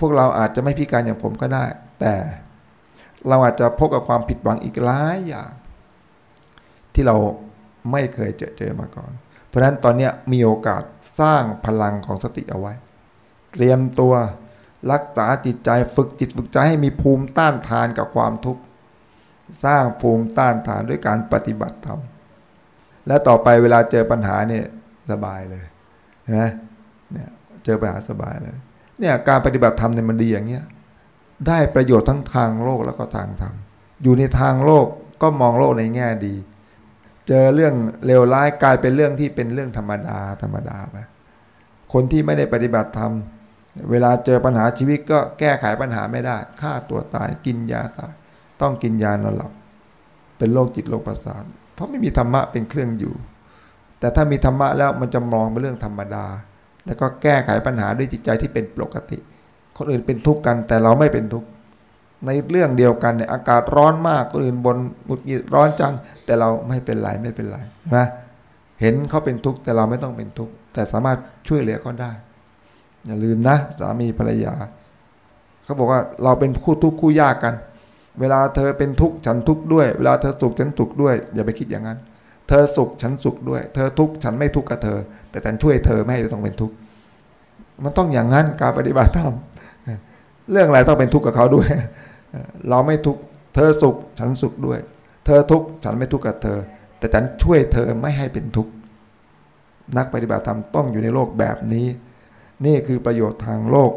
พวกเราอาจจะไม่พิการอย่างผมก็ได้ แต่เราอาจจะพบกับความผิดหวังอีกหลายอย่าง ที่เราไม่เคยเจอเจอมาก่อน เพราะฉะนั้นตอนนี้มีโอกาสสร้างพลังของสติเอาไว้ เตรียมตัวรักษาจิตใจฝึกจิตฝึกใจให้มีภูมิต้านทานกับความทุกข์สร้างภูมิต้านทานด้วยการปฏิบัติธรรมและต่อไปเวลาเจอปัญหาเนี่ยสบายเลยเห็นไหมเนี่ยเจอปัญหาสบายเลย เนี่ยการปฏิบัติธรรมเนี่ยมันดีอย่างเงี้ยได้ประโยชน์ทั้งทางโลกแล้วก็ทางธรรม อยู่ในทางโลกก็มองโลกในแง่ดี เจอเรื่องเลวร้ายกลายเป็นเรื่องที่เป็นเรื่องธรรมดาธรรมดาไปคนที่ไม่ได้ปฏิบัติธรรม เวลาเจอปัญหาชีวิตก็แก้ไขปัญหาไม่ได้ฆ่าตัวตายกินยาตาย ต้องกินยานอนหลับ เป็นโรคจิตโรคประสาทเพราะไม่มีธรรมะเป็นเครื่องอยู่ แต่ถ้ามีธรรมะแล้วมันจะมองเป็นเรื่องธรรมดา แล้วก็แก้ไขปัญหาด้วยจิตใจที่เป็นปกติ คนอื่นเป็นทุกข์กันแต่เราไม่เป็นทุกข์ในเรื่องเดียวกันเนี่ยอากาศร้อนมากคนอื่นบนหงุดหงิดร้อนจัง แต่เราไม่เป็นไรไม่เป็นไรนะเห็นเขาเป็นทุกข์แต่เราไม่ต้องเป็นทุกข์แต่สามารถช่วยเหลือเขาได้ อย่าลืมนะ สามีภรรยาเขาบอกว่าเราเป็นคู่ทุกข์คู่ยากกัน เวลาเธอเป็นทุกข์ฉันทุกข์ด้วย เวลาเธอสุขฉันสุขด้วย อย่าไปคิดอย่างนั้น เธอสุขฉันสุขด้วย เธอทุกข์ฉันไม่ทุกข์กับเธอ แต่ฉันช่วยเธอไม่ให้ต้องเป็นทุกข์มันต้องอย่างนั้นการปฏิบัติธรรมเรื่องอะไรต้องเป็นทุกข์กับเขาด้วย เราไม่ทุกข์เธอสุขฉันสุขด้วย เธอทุกข์ฉันไม่ทุกข์กับเธอ แต่ฉันช่วยเธอไม่ให้เป็นทุกข์นักปฏิบัติธรรมต้องอยู่ในโลกแบบนี้ นี่คือประโยชน์ทางโลก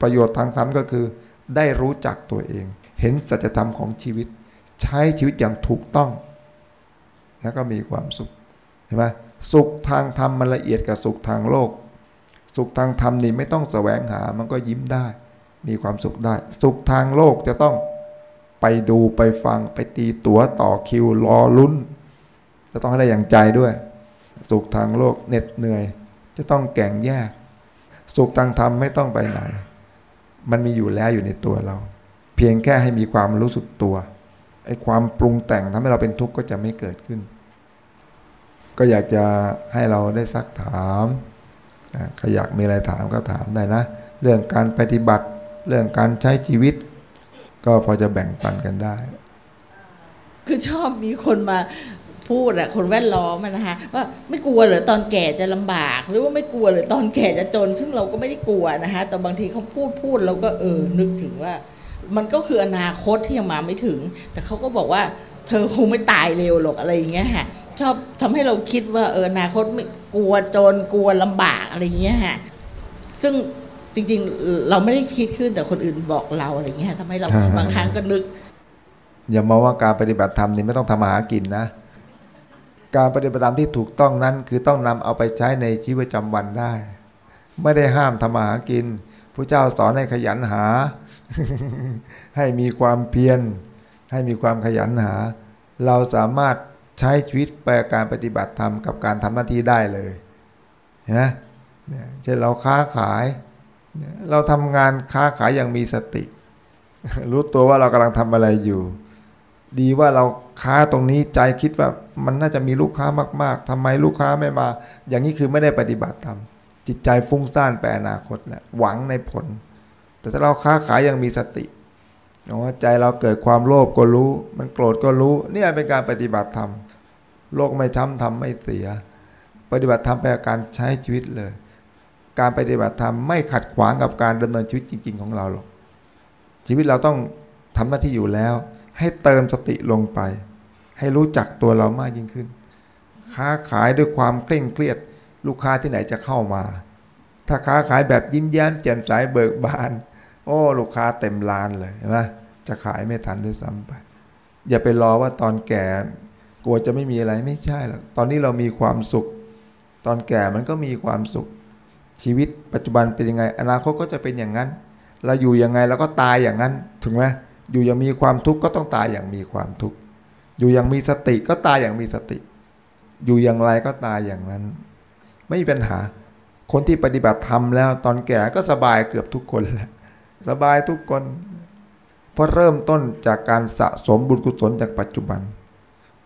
ประโยชน์ทางธรรมก็คือ ได้รู้จักตัวเอง เห็นสัจธรรมของชีวิต ใช้ชีวิตอย่างถูกต้อง แล้วก็มีความสุขเห็นไหมสุขทางธรรมมันละเอียดกับสุขทางโลก สุขทางธรรมนี่ไม่ต้องแสวงหามันก็ยิ้มได้ มีความสุขได้ สุขทางโลกจะต้องไปดูไปฟังไปตีตั๋วต่อคิวรอลุ้น จะต้องให้ได้อย่างใจด้วย สุขทางโลกเหน็ดเหนื่อย จะต้องแก่งแยก สุขทางธรรมไม่ต้องไปไหน มันมีอยู่แล้วอยู่ในตัวเรา เพียงแค่ให้มีความรู้สึกตัวไอ้ความปรุงแต่งทำให้เราเป็นทุกข์ก็จะไม่เกิดขึ้น ก็อยากจะให้เราได้ซักถามนะใครอยากมีอะไรถามก็ถามได้นะ เรื่องการปฏิบัติ เรื่องการใช้ชีวิต ก็พอจะแบ่งปันกันได้ คือชอบมีคนมาพูดอะคนแวดล้อมอะนะคะว่าไม่กลัวหรือตอนแก่จะลำบาก หรือว่าไม่กลัวหรือตอนแก่จะจน ซึ่งเราก็ไม่ได้กลัวนะคะแต่บางทีเขาพูดพูดเราก็เออนึกถึงว่า มันก็คืออนาคตที่ยังมาไม่ถึง แต่เขาก็บอกว่า เธอคงไม่ตายเร็วหรอกอะไรอย่างเงี้ยค่ะชอบทำให้เราคิดว่าเอออนาคตไม่กลัวจนกลัวลำบากอะไรอย่างเงี้ยค่ะซึ่งจริงๆ เราไม่ได้คิดขึ้นแต่คนอื่นบอกเราอะไรอย่างเงี้ยทำให้เราใช่บางครั้งก็นึก อย่ามองว่าการปฏิบัติธรรมนี่ไม่ต้องทำมาหากินนะการปฏิบัติธรรมที่ถูกต้องนั้น คือต้องนำเอาไปใช้ในชีวิตประจำวันได้ ไม่ได้ห้ามทำมาหากินพระเจ้าสอนให้ขยันหา ให้มีความเพียร ให้มีความขยันหา เราสามารถใช้ชีวิตไปกับการปฏิบัติธรรมกับการทำหน้าที่ได้เลยนไหมเนี่ยเช่นเราค้าขายเนี่ยเราทำงานค้าขายอย่างมีสติ รู้ตัวว่าเรากำลังทำอะไรอยู่ ดีว่าเราค้าตรงนี้ใจคิดว่ามันน่าจะมีลูกค้ามาก ๆทำไมลูกค้าไม่มา อย่างนี้คือไม่ได้ปฏิบัติธรรมจิตใจฟุ้งซ่านไปอนาคตแหละหวังในผล แต่ถ้าเราค้าขายอย่างมีสติ อ๋อใจเราเกิดความโลภก็รู้ มันโกรธก็รู้ เนี่ยเป็นการปฏิบัติธรรม โลกไม่ช้ำทำไม่เสีย ปฏิบัติธรรมแปลการใช้ชีวิตเลย การปฏิบัติธรรมไม่ขัดขวางกับการดำเนินชีวิตจริง ๆ ของเราหรอก ชีวิตเราต้องทำหน้าที่อยู่แล้ว ให้เติมสติลงไป ให้รู้จักตัวเรามากยิ่งขึ้น ค้าขายด้วยความเคร่งเครียด ลูกค้าที่ไหนจะเข้ามา ถ้าค้าขายแบบยิ้มแย้มแจ่มใสเบิกบาน โอ้ลูกค้าเต็มร้านเลยเห็นไหมจะขายไม่ทันด้วยซ้ำไป อย่าไปรอว่าตอนแก่กลัวจะไม่มีอะไรไม่ใช่หรอกตอนนี้เรามีความสุข ตอนแก่มันก็มีความสุข ชีวิตปัจจุบันเป็นยังไง อนาคตก็จะเป็นอย่างนั้น เราอยู่ยังไงเราก็ตายอย่างนั้นถึงไหมอยู่ยังมีความทุกข์ก็ต้องตายอย่างมีความทุกข์อยู่ยังมีสติก็ตายอย่างมีสติ อยู่อย่างไรก็ตายอย่างนั้น ไม่มีปัญหา คนที่ปฏิบัติธรรมแล้วตอนแก่ก็สบายเกือบทุกคนแหละ สบายทุกคน เพราะเริ่มต้นจากการสะสมบุญกุศลจากปัจจุบัน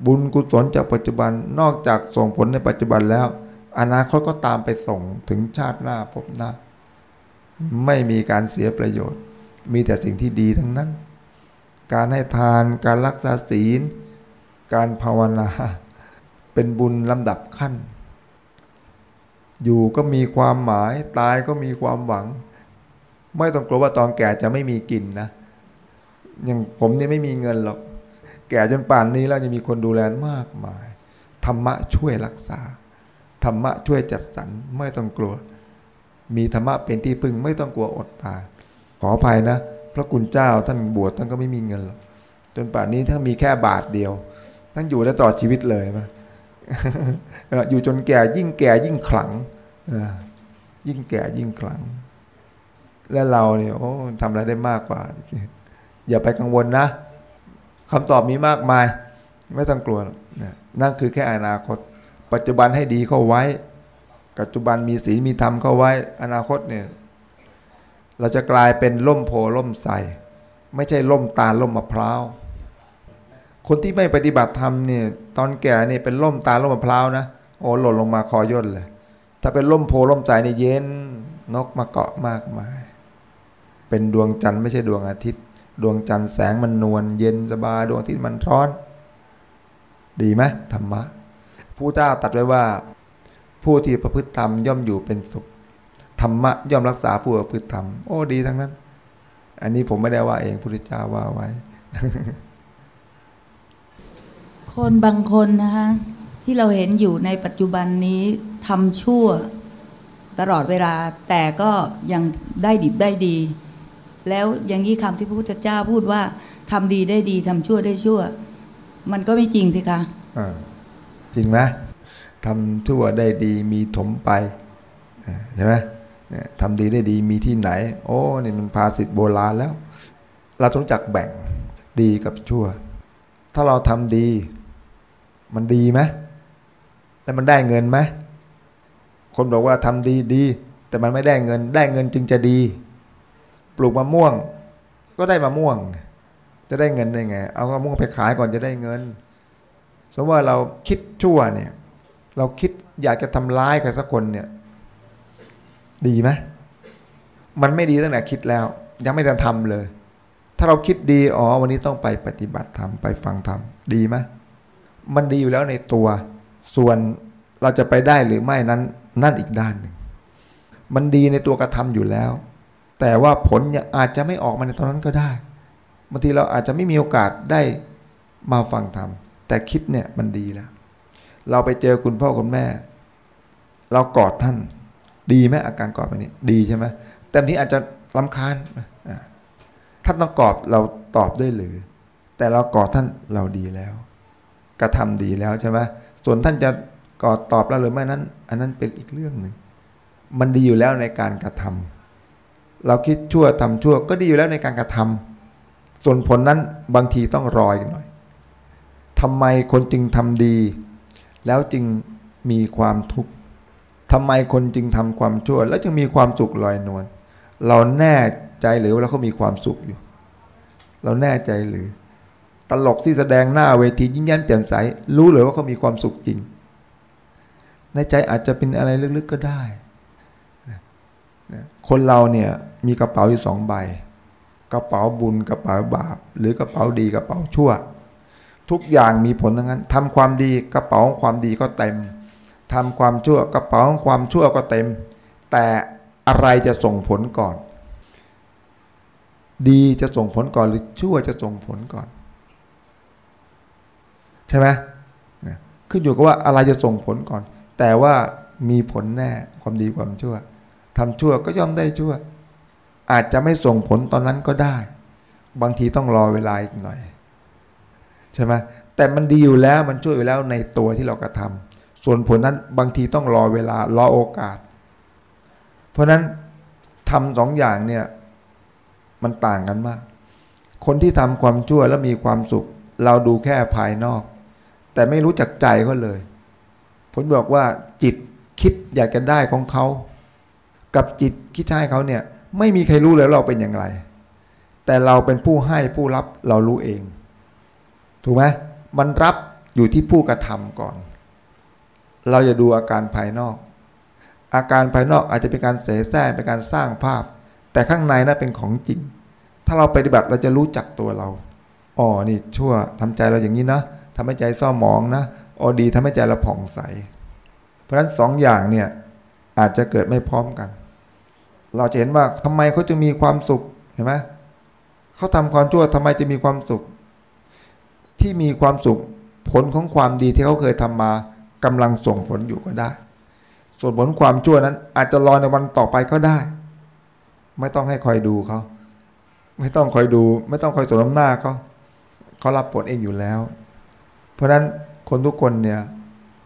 บุญกุศลจากปัจจุบันนอกจากส่งผลในปัจจุบันแล้ว อนาคตก็ตามไปส่งถึงชาติหน้าพบหน้า ไม่มีการเสียประโยชน์ มีแต่สิ่งที่ดีทั้งนั้น การให้ทานการรักษาศีล การภาวนา เป็นบุญลำดับขั้น อยู่ก็มีความหมายตายก็มีความหวัง ไม่ต้องกลัวว่าตอนแก่จะไม่มีกินนะอย่างผมเนี่ยไม่มีเงินหรอก แก่จนป่านนี้แล้วจะมีคนดูแลมากมาย ธรรมะช่วยรักษา ธรรมะช่วยจัดสรรไม่ต้องกลัว มีธรรมะเป็นที่พึ่งไม่ต้องกลัวอดตายขออภัยนะ พระคุณเจ้าท่านบวชท่านก็ไม่มีเงินหรอกจนป่านนี้ถ้านมีแค่บาทเดียวท่านอยู่ได้ตลอดชีวิตเลยมั้ยอยู่จนแก่ยิ่งแก่ยิ่งขลังยิ่งแก่ยิ่งขลัง และเราเนี่ยโอ้ทำอะไรได้มากกว่า อย่าไปกังวลนะคำตอบมีมากมาย ไม่ต้องกลัวนั่นคือแค่อนาคต ปัจจุบันให้ดีเข้าไว้ ปัจจุบันมีศีลมีธรรมเข้าไว้ อนาคตเนี่ยเราจะกลายเป็นล่มโพล่มใสไม่ใช่ล่มตาลล่มมะพร้าวคนที่ไม่ปฏิบัติธรรมเนี่ยตอนแก่เนี่ยเป็นล่มตาลล่มมะพร้าวนะโอ้หล่นลงมาคอย่นเลย ถ้าเป็นล่มโพล่มใสเนี่ยเย็นนกมาเกาะมากมาย เป็นดวงจันทร์ไม่ใช่ดวงอาทิตย์ ดวงจันทร์แสงมันนวลเย็นสบายดวงอาทิตย์มันร้อน ดีไหมธรรมะผู้เจ้าตัดไว้ว่า ผู้ที่ประพฤติธรรมย่อมอยู่เป็นสุขธรรมะย่อมรักษาผู้ประพฤติธรรมโอ้ดีทั้งนั้น อันนี้ผมไม่ได้ว่าเองพุทธเจ้าว่าไว้ คนบางคนนะคะที่เราเห็นอยู่ในปัจจุบันนี้ทำชั่วตลอดเวลาแต่ก็ยังได้ดิบได้ดี แล้วอย่างนี้คำที่พระพุทธเจ้าพูดว่าทำดีได้ดีทำชั่วได้ชั่ว มันก็ไม่จริงสิคะอ่าจริงไหมทำชั่วได้ดีมีถมไปใช่ไหมทำดีได้ดีมีที่ไหน โอ้นี่มันภาษิตโบราณแล้ว เราต้องรู้จักแบ่งดีกับชั่ว ถ้าเราทำดี มันดีไหมแล้วมันได้เงินไหมคนบอกว่าทำดีดี แต่มันไม่ได้เงินได้เงินจึงจะดี ปลูกมะม่วง ก็ได้มะม่วง จะได้เงินได้ไง เอามะม่วงไปขายก่อนจะได้เงิน สมมติว่าเราคิดชั่วเนี่ย เราคิดอยากจะทำร้ายใครสักคนเนี่ย ดีไหมมันไม่ดีตั้งแต่คิดแล้ว ยังไม่ได้ทำเลย ถ้าเราคิดดีอ๋อวันนี้ต้องไปปฏิบัติธรรมไปฟังธรรมดีไหมมันดีอยู่แล้วในตัว ส่วนเราจะไปได้หรือไม่นั้นนั่นอีกด้านหนึ่งมันดีในตัวกระทำอยู่แล้ว แต่ว่าผลอาจจะไม่ออกมาในตอนนั้นก็ได้บางทีเราอาจจะไม่มีโอกาสได้มาฟังธรรมแต่คิดเนี่ยมันดีแล้ว เราไปเจอคุณพ่อคุณแม่ เรากอดท่าน ดีไหมอาการกอดแบบนี้ ดีใช่ไหมแต่นี้อาจจะลำคาญท่านต้องกอดเราตอบได้หรือ แต่เรากอดท่านเราดีแล้วกระทำดีแล้วใช่ไหมส่วนท่านจะกอดตอบเราหรือไม่นั้น อันนั้นเป็นอีกเรื่องหนึ่งมันดีอยู่แล้วในการกระทำ เราคิดชั่วทำชั่วก็ดีอยู่แล้วในการกระทำส่วนผลนั้นบางทีต้องรอยกันหน่อยทำไมคนจึงทำดี แล้วจึงมีความทุกข์ทำไมคนจึงทำความชั่ว แล้วจึงมีความสุขลอยนวลเราแน่ใจหรือว่าเขามีความสุขอยู่ เราแน่ใจหรือ ตลกที่แสดงหน้าเวทียิ้มแย้มแจ่มใส รู้เลยว่าเขามีความสุขจริง ในใจอาจจะเป็นอะไรลึกๆก็ได้คนเราเนี่ย มีกระเป๋าอยู่สองใบ กระเป๋าบุญกระเป๋าบาป หรือกระเป๋าดีกระเป๋าชั่ว ทุกอย่างมีผลทั้งนั้นทำความดีกระเป๋าของความดีก็เต็มทำความชั่วกระเป๋าของความชั่วก็เต็ม แต่อะไรจะส่งผลก่อน ดีจะส่งผลก่อนหรือชั่วจะส่งผลก่อน ใช่ไหมขึ้นอยู่กับว่าอะไรจะส่งผลก่อน แต่ว่ามีผลแน่ความดีความชั่วทำชั่วก็ย่อมได้ชั่ว อาจจะไม่ส่งผลตอนนั้นก็ได้ บางทีต้องรอเวลาอีกหน่อย ใช่ไหมแต่มันดีอยู่แล้วมันช่วยอยู่แล้วในตัวที่เรากระทำส่วนผลนั้นบางทีต้องรอเวลารอโอกาส เพราะนั้นทำสองอย่างเนี่ยมันต่างกันมาก คนที่ทำความชั่วแล้วมีความสุข เราดูแค่ภายนอก แต่ไม่รู้จักใจเขาเลยผมบอกว่าจิตคิดอยากจะได้ของเขา กับจิตคิดใช้เขาเนี่ย ไม่มีใครรู้เลยเราเป็นอย่างไร แต่เราเป็นผู้ให้ผู้รับเรารู้เอง ถูกไหมมันรับอยู่ที่ผู้กระทำก่อน เราจะดูอาการภายนอก อาการภายนอกอาจจะเป็นการเสแสร้งเป็นการสร้างภาพ แต่ข้างในนั้นเป็นของจริง ถ้าเราปฏิบัติเราจะรู้จักตัวเราอ๋อนี่ชั่วทำใจเราอย่างนี้นะทำให้ใจเศร้าหมองนะอ๋อดีทำให้ใจเราผ่องใส เพราะฉะนั้นสองอย่างเนี่ยอาจจะเกิดไม่พร้อมกัน เราจะเห็นว่าทำไมเขาจึงมีความสุขเห็นไหมเขาทำความชั่วทำไมจะมีความสุข ที่มีความสุขผลของความดีที่เขาเคยทำมากำลังส่งผลอยู่ก็ได้ ส่วนผลความชั่วนั้น อาจจะรอในวันต่อไปก็ได้ ไม่ต้องให้คอยดูเขาไม่ต้องคอยดู ไม่ต้องคอยสนน้ำหน้าเขาเขารับผลเองอยู่แล้ว เพราะฉะนั้นคนทุกคนเนี่ย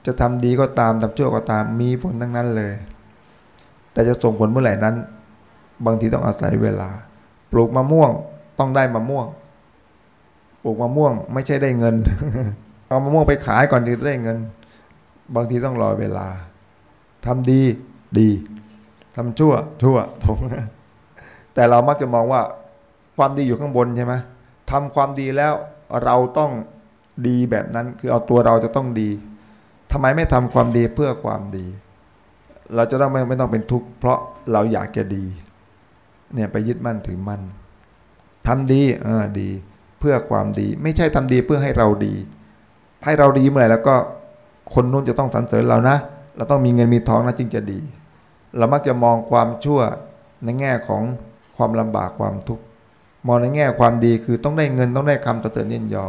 จะทำดีก็ตามทำชั่วก็ตามมีผลทั้งนั้นเลย แต่จะส่งผลเมื่อไหร่นั้น บางทีต้องอาศัยเวลา ปลูกมะม่วงต้องได้มะม่วง ปลูกมะม่วงไม่ใช่ได้เงิน เอามะม่วงไปขายก่อนจะได้เงิน บางทีต้องรอเวลาทำดีดีทำชั่ว ชั่วทงแต่เรามักจะมองว่าความดีอยู่ข้างบนใช่ไหมทำความดีแล้วเราต้องดีแบบนั้น คือเอาตัวเราจะต้องดีทำไมไม่ทำความดีเพื่อความดี เราจะต้องไม่ไม่ต้องเป็นทุกข์เพราะเราอยากจะดี เนี่ยไปยึดมั่นถือมั่นทำดีเออดี เพื่อความดี ไม่ใช่ทำดีเพื่อให้เราดี ให้เราดีเมื่อไหร่แล้วก็คนนู้นจะต้องสรรเสริญเรานะ เราต้องมีเงินมีทองนะจึงจะดี เรามักจะมองความชั่วในแง่ของความลำบากความทุกข์มองในแง่ความดีคือต้องได้เงินต้องได้คำตเตือนเยินยอ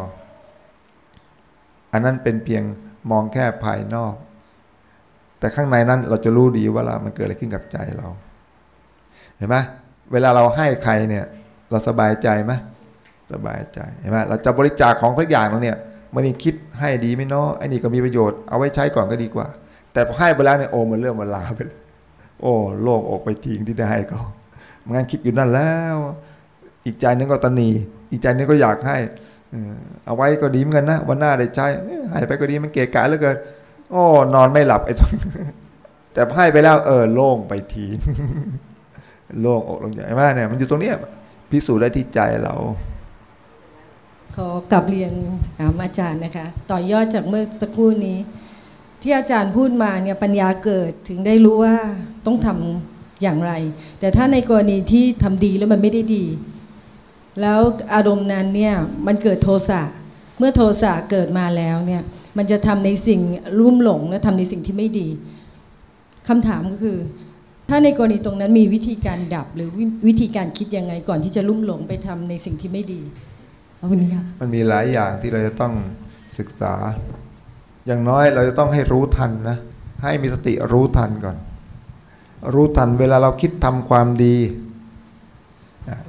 อันนั้นเป็นเพียงมองแค่ภายนอก แต่ข้างในนั้นเราจะรู้ดีว่าเรามันเกิดอะไรขึ้นกับใจเรา เห็นไหม เวลาเราให้ใครเนี่ย เราสบายใจไหมสบายใจเห็นไหมเราจะบริจาคของสักอย่างแล้วเนี่ยมันนี่คิดให้ดีไหมเนาะไอ้นี่ก็มีประโยชน์เอาไว้ใช้ก่อนก็ดีกว่า แต่พอให้ไปแล้วเนี่ยโอ้มันเรื่องมันลาไปโอ้โล่งอกไปทิ้งที่ได้ให้เขามันงั้นคิดอยู่นั่นแล้ว อีกใจนึงก็ตนี อีกใจนึงก็อยากให้เอาไว้ก็ดีเหมือนกันนะวันหน้าได้ใช้ให้ไปก็ดีมันเกะกะเหลือเกินโอ้นอนไม่หลับไอ้ตรงแต่ให้ไปแล้วเออโล่งไปที โล่งอกลงใจไหมเนี่ยมันอยู่ตรงเนี้ยพิสูจน์ได้ที่ใจเราขอกลับเรียนถามอาจารย์นะคะ ต่อยอดจากเมื่อสักครู่นี้ ที่อาจารย์พูดมาเนี่ยปัญญาเกิดถึงได้รู้ว่าต้องทำอย่างไร แต่ถ้าในกรณีที่ทำดีแล้วมันไม่ได้ดี แล้วอารมณ์นั้นเนี่ยมันเกิดโทสะเมื่อโทสะเกิดมาแล้วเนี่ยมันจะทำในสิ่งรุ่มหลงและทำในสิ่งที่ไม่ดีคำถามก็คือ ถ้าในกรณีตรงนั้นมีวิธีการดับหรือวิวิธีการคิดยังไงก่อนที่จะลุ่มหลงไปทำในสิ่งที่ไม่ดีขอบคุณค่ะมันมีหลายอย่างที่เราจะต้องศึกษา อย่างน้อยเราจะต้องให้รู้ทันนะ ให้มีสติรู้ทันก่อน รู้ทันเวลาเราคิดทำความดี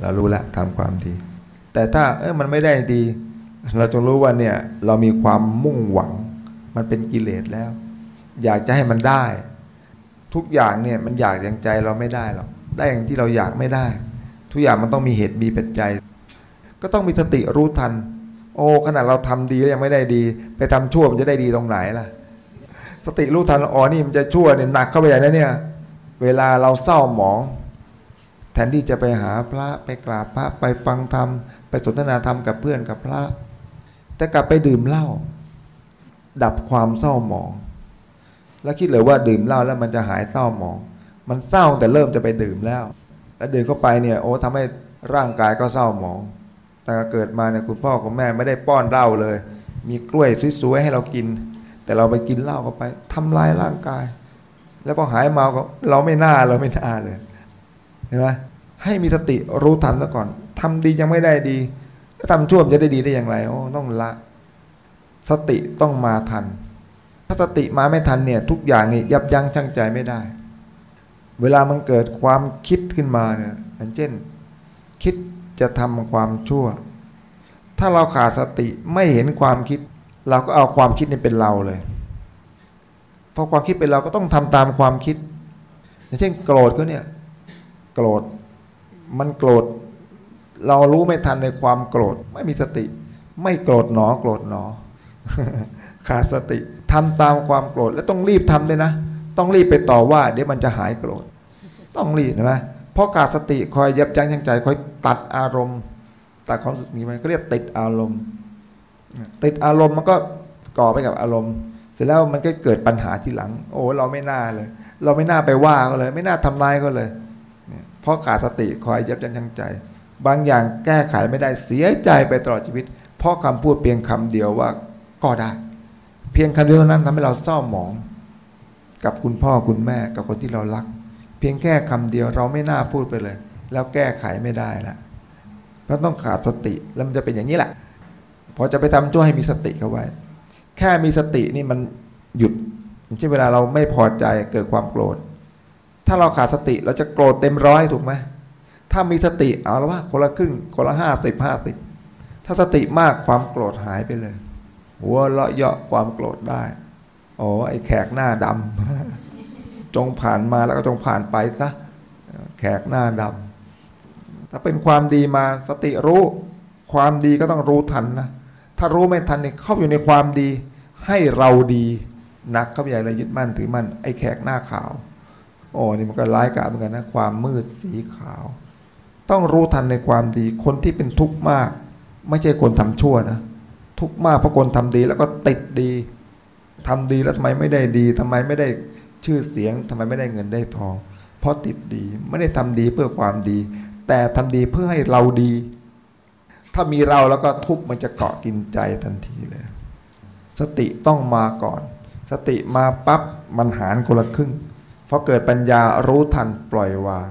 เรารู้ล้วทำความดี แต่ถ้าเออมันไม่ได้ดี เราจงรู้ว่าเนี่ยเรามีความมุ่งหวัง มันเป็นกิเลสแล้ว อยากจะให้มันได้ ทุกอย่างเนี่ยมันอยากอย่างใจเราไม่ได้หรอกได้อย่างที่เราอยากไม่ได้ ทุกอย่างมันต้องมีเหตุมีปัจจัย ก็ต้องมีสติรู้ทัน โอ้ขนาดเราทำดีแล้วยังไม่ได้ดี ไปทำชั่วมันจะได้ดีตรงไหนล่ะ สติรู้ทันอ๋อนี่มันจะชั่วเนี่ยหนักเข้าไปใหญ่นะเนี่ย เวลาเราเศร้าหมอง แทนที่จะไปหาพระไปกราบพระไปฟังธรรมไปสนทนาธรรมกับเพื่อนกับพระ แต่กลับไปดื่มเหล้าดับความเศร้าหมอง แล้วคิดเลยว่าดื่มเหล้าแล้วมันจะหายเศร้าหมอง มันเศร้าแต่เริ่มจะไปดื่มแล้ว แล้วดื่มเข้าไปเนี่ยโอ้ทำให้ร่างกายก็เศร้าหมอง แต่เกิดมาเนี่ยคุณพ่อคุณแม่ไม่ได้ป้อนเหล้าเลย มีกล้วยสวยๆให้เรากิน แต่เราไปกินเหล้าเข้าไปทำลายร่างกาย แล้วพอหายเมาก็เราไม่น่าเราไม่น่าเลยเห็นไหมให้มีสติรู้ทันแล้วก่อนทำดียังไม่ได้ดีถ้าทำชั่วจะได้ดีได้อย่างไรโอ้ต้องละ สติต้องมาทัน ถ้าสติมาไม่ทันเนี่ยทุกอย่างนี่ยับยั้งชั่งใจไม่ได้ เวลามันเกิดความคิดขึ้นมาเนี่ยอย่างเช่น คิดจะทำความชั่ว ถ้าเราขาดสติไม่เห็นความคิด เราก็เอาความคิดนี่เป็นเราเลยพอความคิดเป็นเราก็ต้องทำตามความคิด อย่างเช่น โกรธก็เนี่ยโกรธมันโกรธเรารู้ไม่ทันในความโกรธไม่มีสติ ไม่โกรธหนอโกรธหนอขาดสติ ทำตามความโกรธแล้วต้องรีบทำด้วยนะ ต้องรีบไปต่อว่า เดี๋ยวมันจะหายโกรธ ต้องรีบนะไหมเพราะขาดสติคอยยับยั้งชั่งใจคอยตัดอารมณ์ตัดความรู้สึกนี้ไหมก็เรียกติดอารมณ์ ติดอารมณ์มันก็ก่อไปกับอารมณ์ เสร็จแล้วมันก็เกิดปัญหาทีหลัง โอ้เราไม่น่าเลย เราไม่น่าไปว่าเขาเลย ไม่น่าทำร้ายเขาเลยเนี่ยเพราะขาดสติคอยยับยั้งชั่งใจ บางอย่างแก้ไขไม่ได้เสียใจไปตลอดชีวิต เพราะคำพูดเพียงคำเดียวว่าก็ได้ เพียงคำเดียวเท่านั้นทำให้เราเศร้าหมอง กับคุณพ่อคุณแม่กับคนที่เรารัก เพียงแค่คำเดียวเราไม่น่าพูดไปเลย แล้วแก้ไขไม่ได้ละเพราะต้องขาดสติแล้วมันจะเป็นอย่างนี้แหละพอจะไปทำชั่วให้มีสติเข้าไว้ แค่มีสตินี่มันหยุดอย่างเช่นเวลาเราไม่พอใจเกิดความโกรธ ถ้าเราขาดสติเราจะโกรธเต็มร้อยถูกไหมถ้ามีสติเอาละว่าคนละครึ่งคนละห้าสิบห้าสิบถ้าสติมากความโกรธหายไปเลย หัวเราะเยาะความโกรธได้โอ้ไอ้แขกหน้าดำจงผ่านมาแล้วก็จงผ่านไปซะ แขกหน้าดำถ้าเป็นความดีมาสติรู้ ความดีก็ต้องรู้ทันนะ ถ้ารู้ไม่ทันเนี่ยเข้าอยู่ในความดี ให้เราดีหนักเข้าไปใหญ่เลยยึดมั่นถือมั่นไอ้แขกหน้าขาวโอ้นี่มันก็ร้ายกาจเหมือนกันนะความมืดสีขาว ต้องรู้ทันในความดี คนที่เป็นทุกข์มาก ไม่ใช่คนทำชั่วนะ ทุกข์มากเพราะคนทำดี แล้วก็ติดดีทำดีแล้วทำไมไม่ได้ดีทำไมไม่ได้ชื่อเสียงทำไมไม่ได้เงินได้ทอง เพราะติดดีไม่ได้ทำดีเพื่อความดี แต่ทำดีเพื่อให้เราดี ถ้ามีเราแล้วก็ทุกข์มันจะเกาะกินใจทันทีเลย สติต้องมาก่อน สติมาปั๊บมันหารคนละครึ่งพอเกิดปัญญารู้ทันปล่อยวาง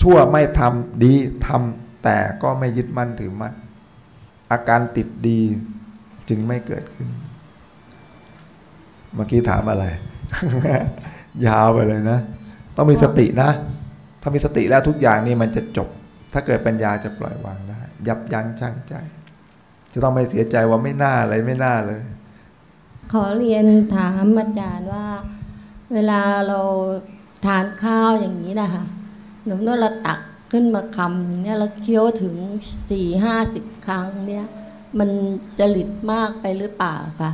ชั่วไม่ทำดีทำแต่ก็ไม่ยึดมั่นถือมั่น อาการติดดีจึงไม่เกิดขึ้น เมื่อกี้ถามอะไร ยาวไปเลยนะ ต้องมีสตินะ ถ้ามีสติแล้วทุกอย่างนี่มันจะจบ ถ้าเกิดปัญญาจะปล่อยวางได้ ยับยั้งชั่งใจ จะต้องไม่เสียใจว่าไม่น่าเลยไม่น่าเลย ขอเรียนถามอาจารย์ว่า เวลาเราทานข้าวอย่างนี้นะคะหนูว่าเราตัก ขึ้นมาคำเนี่ยเราเคี้ยวถึงสี่ห้าสิบครั้งเนี่ยมันจริตมากไปหรือเปล่าคะ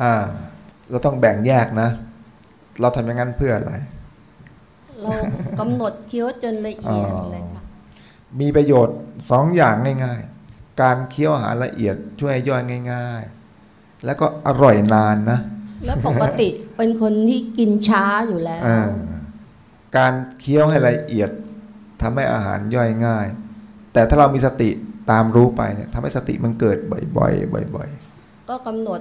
อ่า เราต้องแบ่งแยกนะ เราทำอย่างนั้นเพื่ออะไร เรากำหนดเคี้ยวจนละเอียดเลยค่ะมีประโยชน์สองอย่างง่าย ๆ การเคี้ยวอาหารละเอียดช่วยให้ย่อยง่าย ๆ แล้วก็อร่อยนานนะ แล้วปกติเป็นคนที่กินช้าอยู่แล้วอ่าการเคี้ยวให้ละเอียด ทำให้อาหารย่อยง่าย แต่ถ้าเรามีสติตามรู้ไปเนี่ยทำให้สติมันเกิดบ่อยๆบ่อยก็กำหนด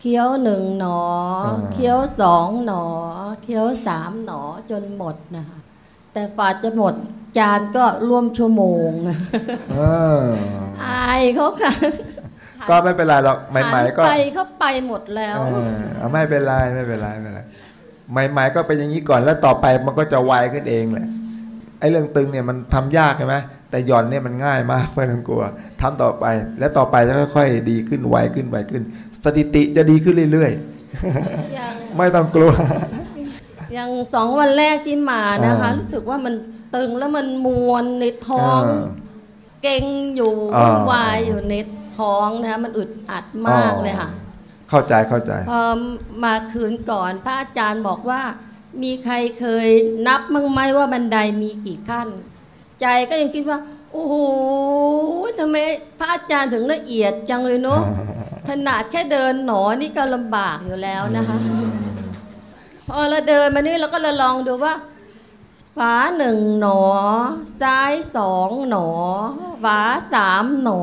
เคี้ยวหนึ่งหนออ่าเคี้ยวสองหนอ เคี้ยวสามหนอจนหมดนะคะแต่ฝาดจะหมดจานก็ร่วมชั่วโมงๆเอออายเขาค่ะ ก็ไม่เป็นไรหรอกใหม่ ๆ ก็หันไปเขาไปหมดแล้วเออเอาไม่เป็นไรไม่เป็นไรไม่เป็นไรใหม่ ๆ ก็เป็นอย่างนี้ก่อนแล้วต่อไปมันก็จะไวขึ้นเองแหละ ไอ้เรื่องตึงเนี่ยมันทำยากใช่ไหมแต่หย่อนเนี่ยมันง่ายมากไม่ต้องกลัวทำต่อไป และต่อไปจะค่อยๆดีขึ้นไวขึ้นไวขึ้น สถิติจะดีขึ้นเรื่อยอย่างๆไม่ต้องกลัวอย่างสองวันแรกที่มานะคะอ่ารู้รู้สึกว่ามันตึงแล้วมันมวนในท้องอ่าเก่งอยู่อ่าวุ่นวายอยู่ในท้องนะคะมันอึดอัดมากเลยค่ะ เข้าใจเข้าใจพอมาคืนก่อนพระอาจารย์บอกว่า มีใครเคยนับมั้งไหมว่าบันไดมีกี่ขั้น ใจก็ยังคิดว่า โอ้โหทำไมพระอาจารย์ถึงละเอียดจังเลยเนาะขนาดแค่เดินหนอนี่ก็ลำบากอยู่แล้วนะคะ พอเราเดินมานี่เราก็เลยลองดูว่าฝาหนึ่งหนอ ซ้ายสองหนอฝาสามหนอ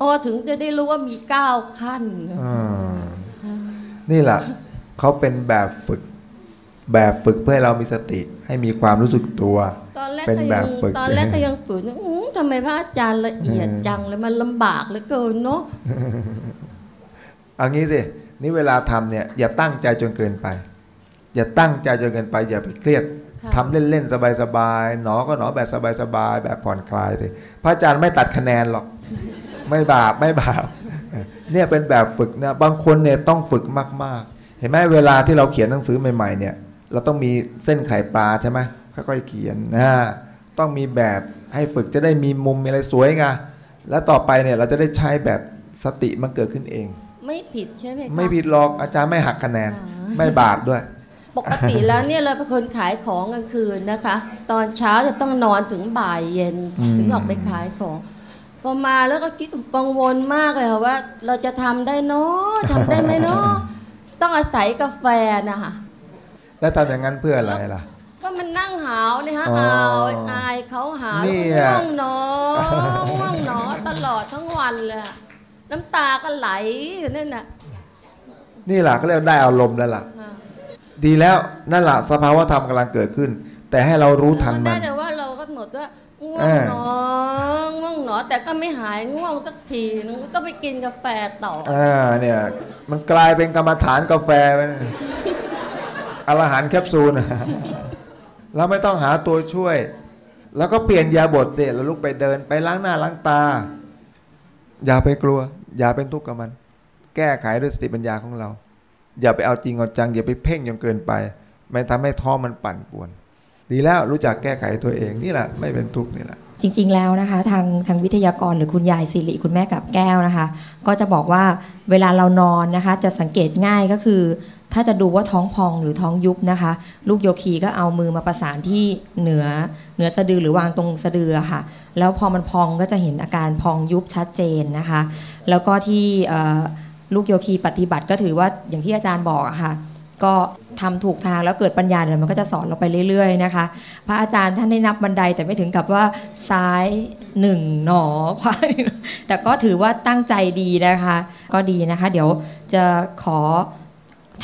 อ๋อถึงจะได้รู้ว่ามีเก้าขั้นอ่านี่แหละเขาเป็นแบบฝึก แบบฝึกเพื่อให้เรามีสติ ให้มีความรู้สึกตัว ตอนแรกเป็นก็แบยับงฝึก ตอนแรกก็ยังฝืนอื้อทำไมพระอาจารย์ละเอียดจังเลยมันลำบากเหลือเกินเนาะเอางี้สิ นี่เวลาทำเนี่ยอย่าตั้งใจจนเกินไป อย่าตั้งใจจนเกินไป อย่าไปเครียดค่ะทำเล่นๆสบายๆหนอก็หนอแบบสบายๆแบบผ่อนคลายสิพระอาจารย์ไม่ตัดคะแนนหรอก ไม่บาปไม่บาปเนี่ยเป็นแบบฝึกนะบางคนเนี่ยต้องฝึกมากๆ เห็นไหมเวลาที่เราเขียนหนังสือใหม่ๆเนี่ย เราต้องมีเส้นไข่ปลาใช่ไหมค่อยๆเขียนนะต้องมีแบบให้ฝึกจะได้มีมุมมีอะไรสวยไงแล้วต่อไปเนี่ยเราจะได้ใช้แบบสติมันเกิดขึ้นเอง ไม่ผิดใช่ไหมคะไม่ผิดหรอกอาจารย์ไม่หักคะแนนอ่าไม่บาปด้วย ปกติแล้วเนี่ยเราเป็นคนขายของกลางคืนนะคะ ตอนเช้าจะต้องนอนถึงบ่ายเย็นอืมถึงออกไปขายของพอมาแล้วก็คิดกังวลมากเลยค่ะว่า เราจะทำได้เนาะทำได้ไหมเนาะต้องอาศัยกาแฟนะคะ แล้วทำอย่างนั้นเพื่ออะไรล่ะ ก็มันนั่งหาวเนี่ยฮะอ๋ออาวอายเขาหาวนี่แล้วอะก็ง่วงหนอง่วงหนอตลอดทั้งวันเลยอะน้ำตาก็ไหลอยู่นั่นน่ะนี่แหละก็เรียกว่าได้อารมณ์แล้วล่ะ อ่าดีแล้วนั่นแหละสภาวะธรรมกำลังเกิดขึ้น แต่ให้เรารู้ทันมัได้น แต่ว่าเราก็หมดว่าง่วเองอหนอง่วงหนอแต่ก็ไม่หายง่วงสักทีนึงก็ไปกินกาแฟต่อ อ่าเนี่ยมันกลายเป็นกรรมฐานกาแฟไปนะ อรหันแคปซูลนะเราไม่ต้องหาตัวช่วย แล้วก็เปลี่ยนยาบทเสร็จแล้วลุกไปเดิน ไปล้างหน้าล้างตา อย่าไปกลัว อย่าเป็นทุกข์กับมัน แก้ไขด้วยสติปัญญาของเรา อย่าไปเอาจริงเอาจัง อย่าไปเพ่งจนเกินไป ไม่ทำให้ท้อมันปั่นป่วน ดีแล้วรู้จักแก้ไขตัวเองนี่แหละไม่เป็นทุกข์นี่แหละจริง ๆ แล้วนะคะทางทางวิทยากรหรือคุณยายสิริคุณแม่กับแก้วนะคะ ก็จะบอกว่าเวลาเรานอนนะคะ จะสังเกตง่ายก็คือ ถ้าจะดูว่าท้องพองหรือท้องยุบนะคะ ลูกโยคีก็เอามือมาประสานที่เหนือเหนือสะดือหรือวางตรงสะดือค่ะ แล้วพอมันพองก็จะเห็นอาการพองยุบชัดเจนนะคะ แล้วก็ที่ลูกโยคีปฏิบัติก็ถือว่าอย่างที่อาจารย์บอกค่ะ ก็ทำถูกทางแล้วเกิดปัญญาเนี่ยมันก็จะสอนเราไปเรื่อยๆนะคะ พระอาจารย์ท่านได้นับบันไดแต่ไม่ถึงกับว่าซ้ายหนึ่งหนอขวาแต่ก็ถือว่าตั้งใจดีนะคะ ก็ดีนะคะ เดี๋ยวจะขอ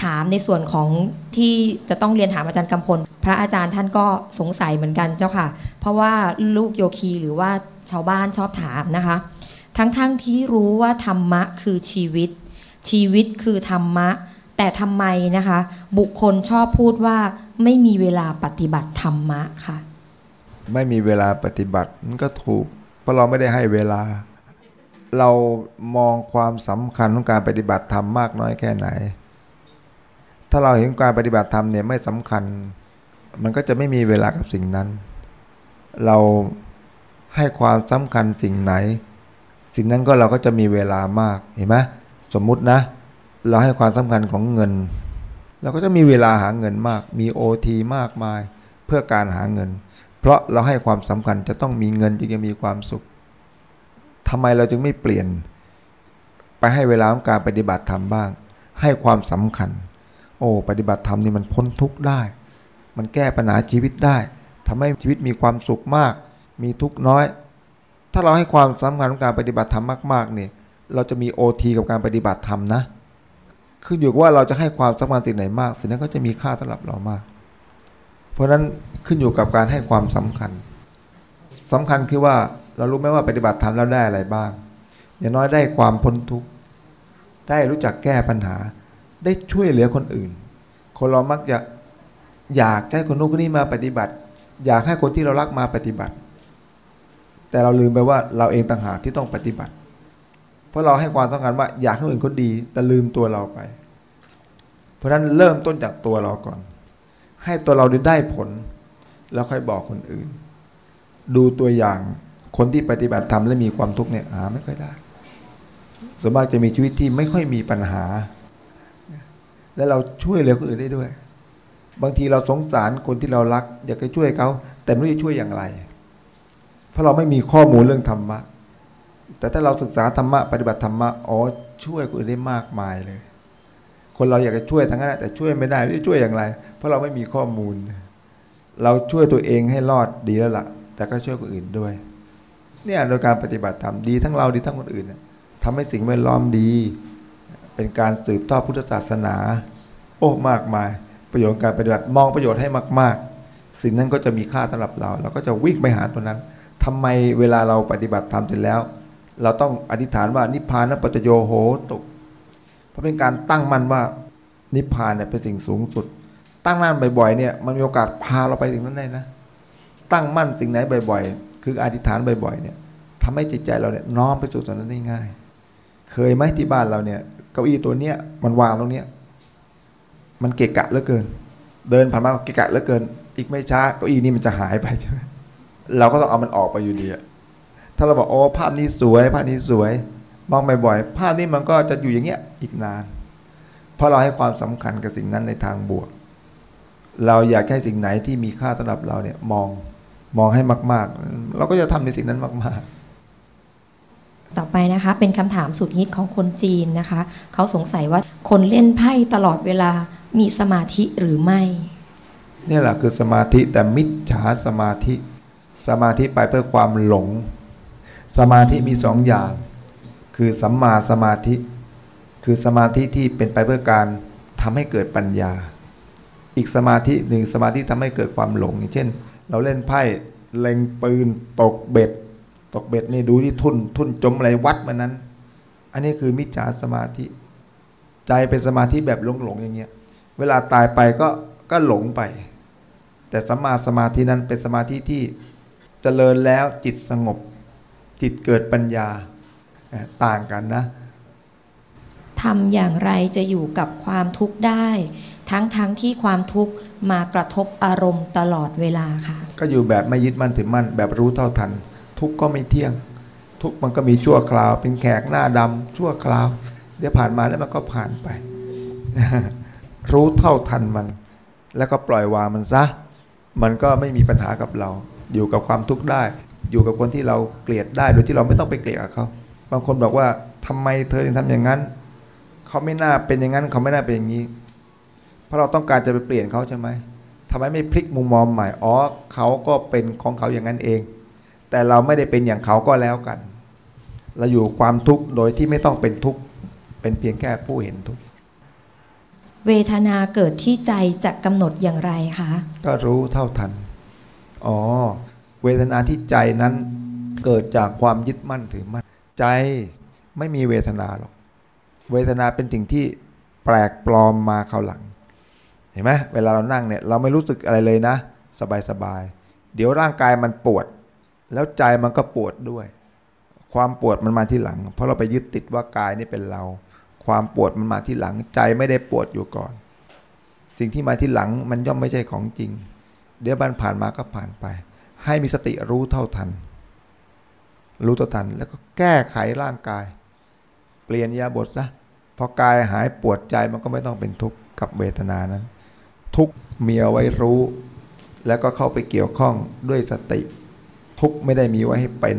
ถามในส่วนของที่จะต้องเรียนถามอาจารย์กำพล พระอาจารย์ท่านก็สงสัยเหมือนกันเจ้าค่ะ เพราะว่าลูกโยคีหรือว่าชาวบ้านชอบถามนะคะ ทั้งๆทที่รู้ว่าธรรมะคือชีวิต ชีวิตคือธรรมะ แต่ทำไมนะคะ บุคคลชอบพูดว่าไม่มีเวลาปฏิบัติธรรมะค่ะ ไม่มีเวลาปฏิบัติมันก็ถูก เพราะเราไม่ได้ให้เวลา เรามองความสำคัญของการปฏิบัติธรรมมากน้อยแค่ไหน ถ้าเราเห็นการปฏิบัติธรรมเนี่ยไม่สำคัญ มันก็จะไม่มีเวลากับสิ่งนั้น เราให้ความสำคัญสิ่งไหน สิ่งนั้นก็เราก็จะมีเวลามากเห็นไหมสมมุตินะ เราให้ความสำคัญของเงิน เราก็จะมีเวลาหาเงินมาก มีโอทีมากมายเพื่อการหาเงิน เพราะเราให้ความสำคัญจะต้องมีเงินจึงจะมีความสุขทำไมเราจึงไม่เปลี่ยน ไปให้เวลาของการปฏิบัติธรรมบ้าง ให้ความสำคัญ โอ้ปฏิบัติธรรมนี่มันพ้นทุกข์ได้ มันแก้ปัญหาชีวิตได้ทำให้ชีวิตมีความสุขมาก มีทุกข์น้อย ถ้าเราให้ความสำคัญของการปฏิบัติธรรมมากๆเนี่ยเราจะมีโอทีกับการปฏิบัติธรรมนะขึ้นอยู่ว่าเราจะให้ความสำคัญสิ่งไหนมาก สิ่งนั้นก็จะมีค่าสำหรับเรามาก เพราะฉะนั้นขึ้นอยู่กับการให้ความสำคัญสำคัญคือว่าเรารู้ไหมว่าปฏิบัติธรรมแล้วได้อะไรบ้าง อย่างน้อยได้ความพ้นทุกข์ได้รู้จักแก้ปัญหา ได้ช่วยเหลือคนอื่น คนเรามักจะอยากให้คนนู้นคนนี้มาปฏิบัติ อยากให้คนที่เรารักมาปฏิบัติ แต่เราลืมไปว่าเราเองต่างหากที่ต้องปฏิบัติ เพราะเราให้ความสำคัญว่าอยากให้คนอื่นเขาดี แต่ลืมตัวเราไป เพราะฉะนั้นเริ่มต้นจากตัวเราก่อน ให้ตัวเราได้ผล แล้วค่อยบอกคนอื่น ดูตัวอย่างคนที่ปฏิบัติธรรมและมีความทุกข์เนี่ยหาไม่ค่อยได้ส่วนมากจะมีชีวิตที่ไม่ค่อยมีปัญหา และเราช่วยเหลือคนอื่นได้ด้วย บางทีเราสงสารคนที่เรารัก อยากจะช่วยเขา แต่ไม่รู้จะช่วยอย่างไร เพราะเราไม่มีข้อมูลเรื่องธรรมะ แต่ถ้าเราศึกษาธรรมะปฏิบัติธรรมะอ๋อช่วยคนอื่นได้มากมายเลย คนเราอยากจะช่วยทั้งนั้นแต่ช่วยไม่ได้ไม่ช่วยอย่างไร เพราะเราไม่มีข้อมูล เราช่วยตัวเองให้รอดดีแล้วละ่ะ แต่ก็ช่วยคนอื่นด้วยเนี่ยโดยการปฏิบัติธรรมดีทั้งเราดีทั้งคนอื่นทำให้สิ่งแวดล้อมดี เป็นการสืบทอดพุทธศาสนา โอ้มากมาย ประโยชน์การปฏิบัติมองประโยชน์ให้มาก ๆ สิ่งนั้นก็จะมีค่าสำหรับเรา เราก็จะวิ่งไปหาตัวนั้นทำไมเวลาเราปฏิบัติธรรมเสร็จแล้ว เราต้องอธิษฐานว่านิพพานปัจโยโหตุเพราะเป็นการตั้งมั่นว่านิพพานเนี่ยเป็นสิ่งสูงสุด ตั้งมั่นบ่อยๆเนี่ยมันมีโอกาสพาเราไปถึงนั้นได้นะ ตั้งมั่นสิ่งไหนบ่อย ๆ คืออธิษฐานบ่อยๆเนี่ยทำให้จิตใจเราเนี่ยน้อมไปสู่ตรงนั้นได้ง่าย เคยไหมที่บ้านเราเนี่ย เก้าอี้ตัวเนี้ยมันวางตรงเนี้ยมันเกะกะเหลือเกิน เดินผ่านมาเกะกะเหลือเกิน อีกไม่ช้าเก้าอี้นี้มันจะหายไปใช่ไหมเราก็ต้องเอามันออกไปอยู่ดีอะถ้าเราบอกโอ้ภาพนี้สวย ภาพนี้สวย มองบ่อยๆภาพนี้มันก็จะอยู่อย่างเงี้ยอีกนาน เพราะเราให้ความสำคัญกับสิ่งนั้นในทางบวก เราอยากให้สิ่งไหนที่มีค่าสำหรับเราเนี่ยมองมองให้มาก ๆ เราก็จะทำในสิ่งนั้นมาก ๆ ต่อไปนะคะเป็นคำถามสุดฮิตของคนจีนนะคะ เขาสงสัยว่าคนเล่นไพ่ตลอดเวลามีสมาธิหรือไม่ นี่แหละคือสมาธิแต่มิจฉาสมาธิ สมาธิไปเพื่อความหลง สมาธิมีสองอย่าง คือสัมมาสมาธิ คือสมาธิที่เป็นไปเพื่อการทำให้เกิดปัญญา อีกสมาธิหนึ่งสมาธิทำให้เกิดความหลงอย่างเช่น เราเล่นไพ่เล็งปืนตกเบ็ด ตกเบ็ดนี่ดูที่ทุนทุนจมอะไรวัดมันนั้น อันนี้คือมิจฉาสมาธิ ใจเป็นสมาธิแบบหลงๆอย่างเงี้ย เวลาตายไปก็ก็หลงไป แต่สัมมาสมาธินั้นเป็นสมาธิที่เจริญแล้วจิตสงบ จิตเกิดปัญญาต่างกันนะทำอย่างไรจะอยู่กับความทุกข์ได้ ทั้งทั้งที่ความทุกข์มากระทบอารมณ์ตลอดเวลาค่ะ ก็อยู่แบบไม่ยึดมั่นถือมั่นแบบรู้เท่าทัน ทุกก็ไม่เที่ยง ทุกมันก็มีชั่วคราว เป็นแขกหน้าดำชั่วคราว เดี๋ยวผ่านมาแล้วมันก็ผ่านไป รู้เท่าทันมัน แล้วก็ปล่อยวางมันซะ มันก็ไม่มีปัญหากับเรา อยู่กับความทุกข์ได้ อยู่กับคนที่เราเกลียดได้โดยที่เราไม่ต้องไปเกลียดเขาบางคนบอกว่าทำไมเธอถึงทำอย่างนั้น เขาไม่น่าเป็นอย่างนั้น เขาไม่น่าเป็นอย่างนี้ เพราะเราต้องการจะไปเปลี่ยนเขาใช่ไหมทำไมไม่พลิกมุมมองใหม่ อ๋อ เขาก็เป็นของเขาอย่างนั้นเอง แต่เราไม่ได้เป็นอย่างเขาก็แล้วกัน เราอยู่ความทุกข์โดยที่ไม่ต้องเป็นทุกข์เป็นเพียงแค่ผู้เห็นทุกข์เวทนาเกิดที่ใจจะกำหนดอย่างไรคะก็รู้เท่าทันอ๋อเวทนาที่ใจนั้นเกิดจากความยึดมั่นถือมั่นใจไม่มีเวทนาหรอก เวทนาเป็นสิ่งที่แปลกปลอมมาคราวหลัง เห็นไหมเวลาเรานั่งเนี่ยเราไม่รู้สึกอะไรเลยนะ สบายสบายเดี๋ยวร่างกายมันปวด แล้วใจมันก็ปวดด้วย ความปวดมันมาที่หลัง เพราะเราไปยึดติดว่ากายนี่เป็นเรา ความปวดมันมาที่หลัง ใจไม่ได้ปวดอยู่ก่อน สิ่งที่มาที่หลังมันย่อมไม่ใช่ของจริง เดี๋ยวบันผ่านมาก็ผ่านไป ให้มีสติรู้เท่าทัน รู้เท่าทันแล้วก็แก้ไขร่างกาย เปลี่ยนยาบทซะพอกายหายปวดใจมันก็ไม่ต้องเป็นทุกข์กับเวทนานั้น ทุกมีเอาไว้รู้ แล้วก็เข้าไปเกี่ยวข้องด้วยสติ ทุกไม่ได้มีไว้ให้เป็น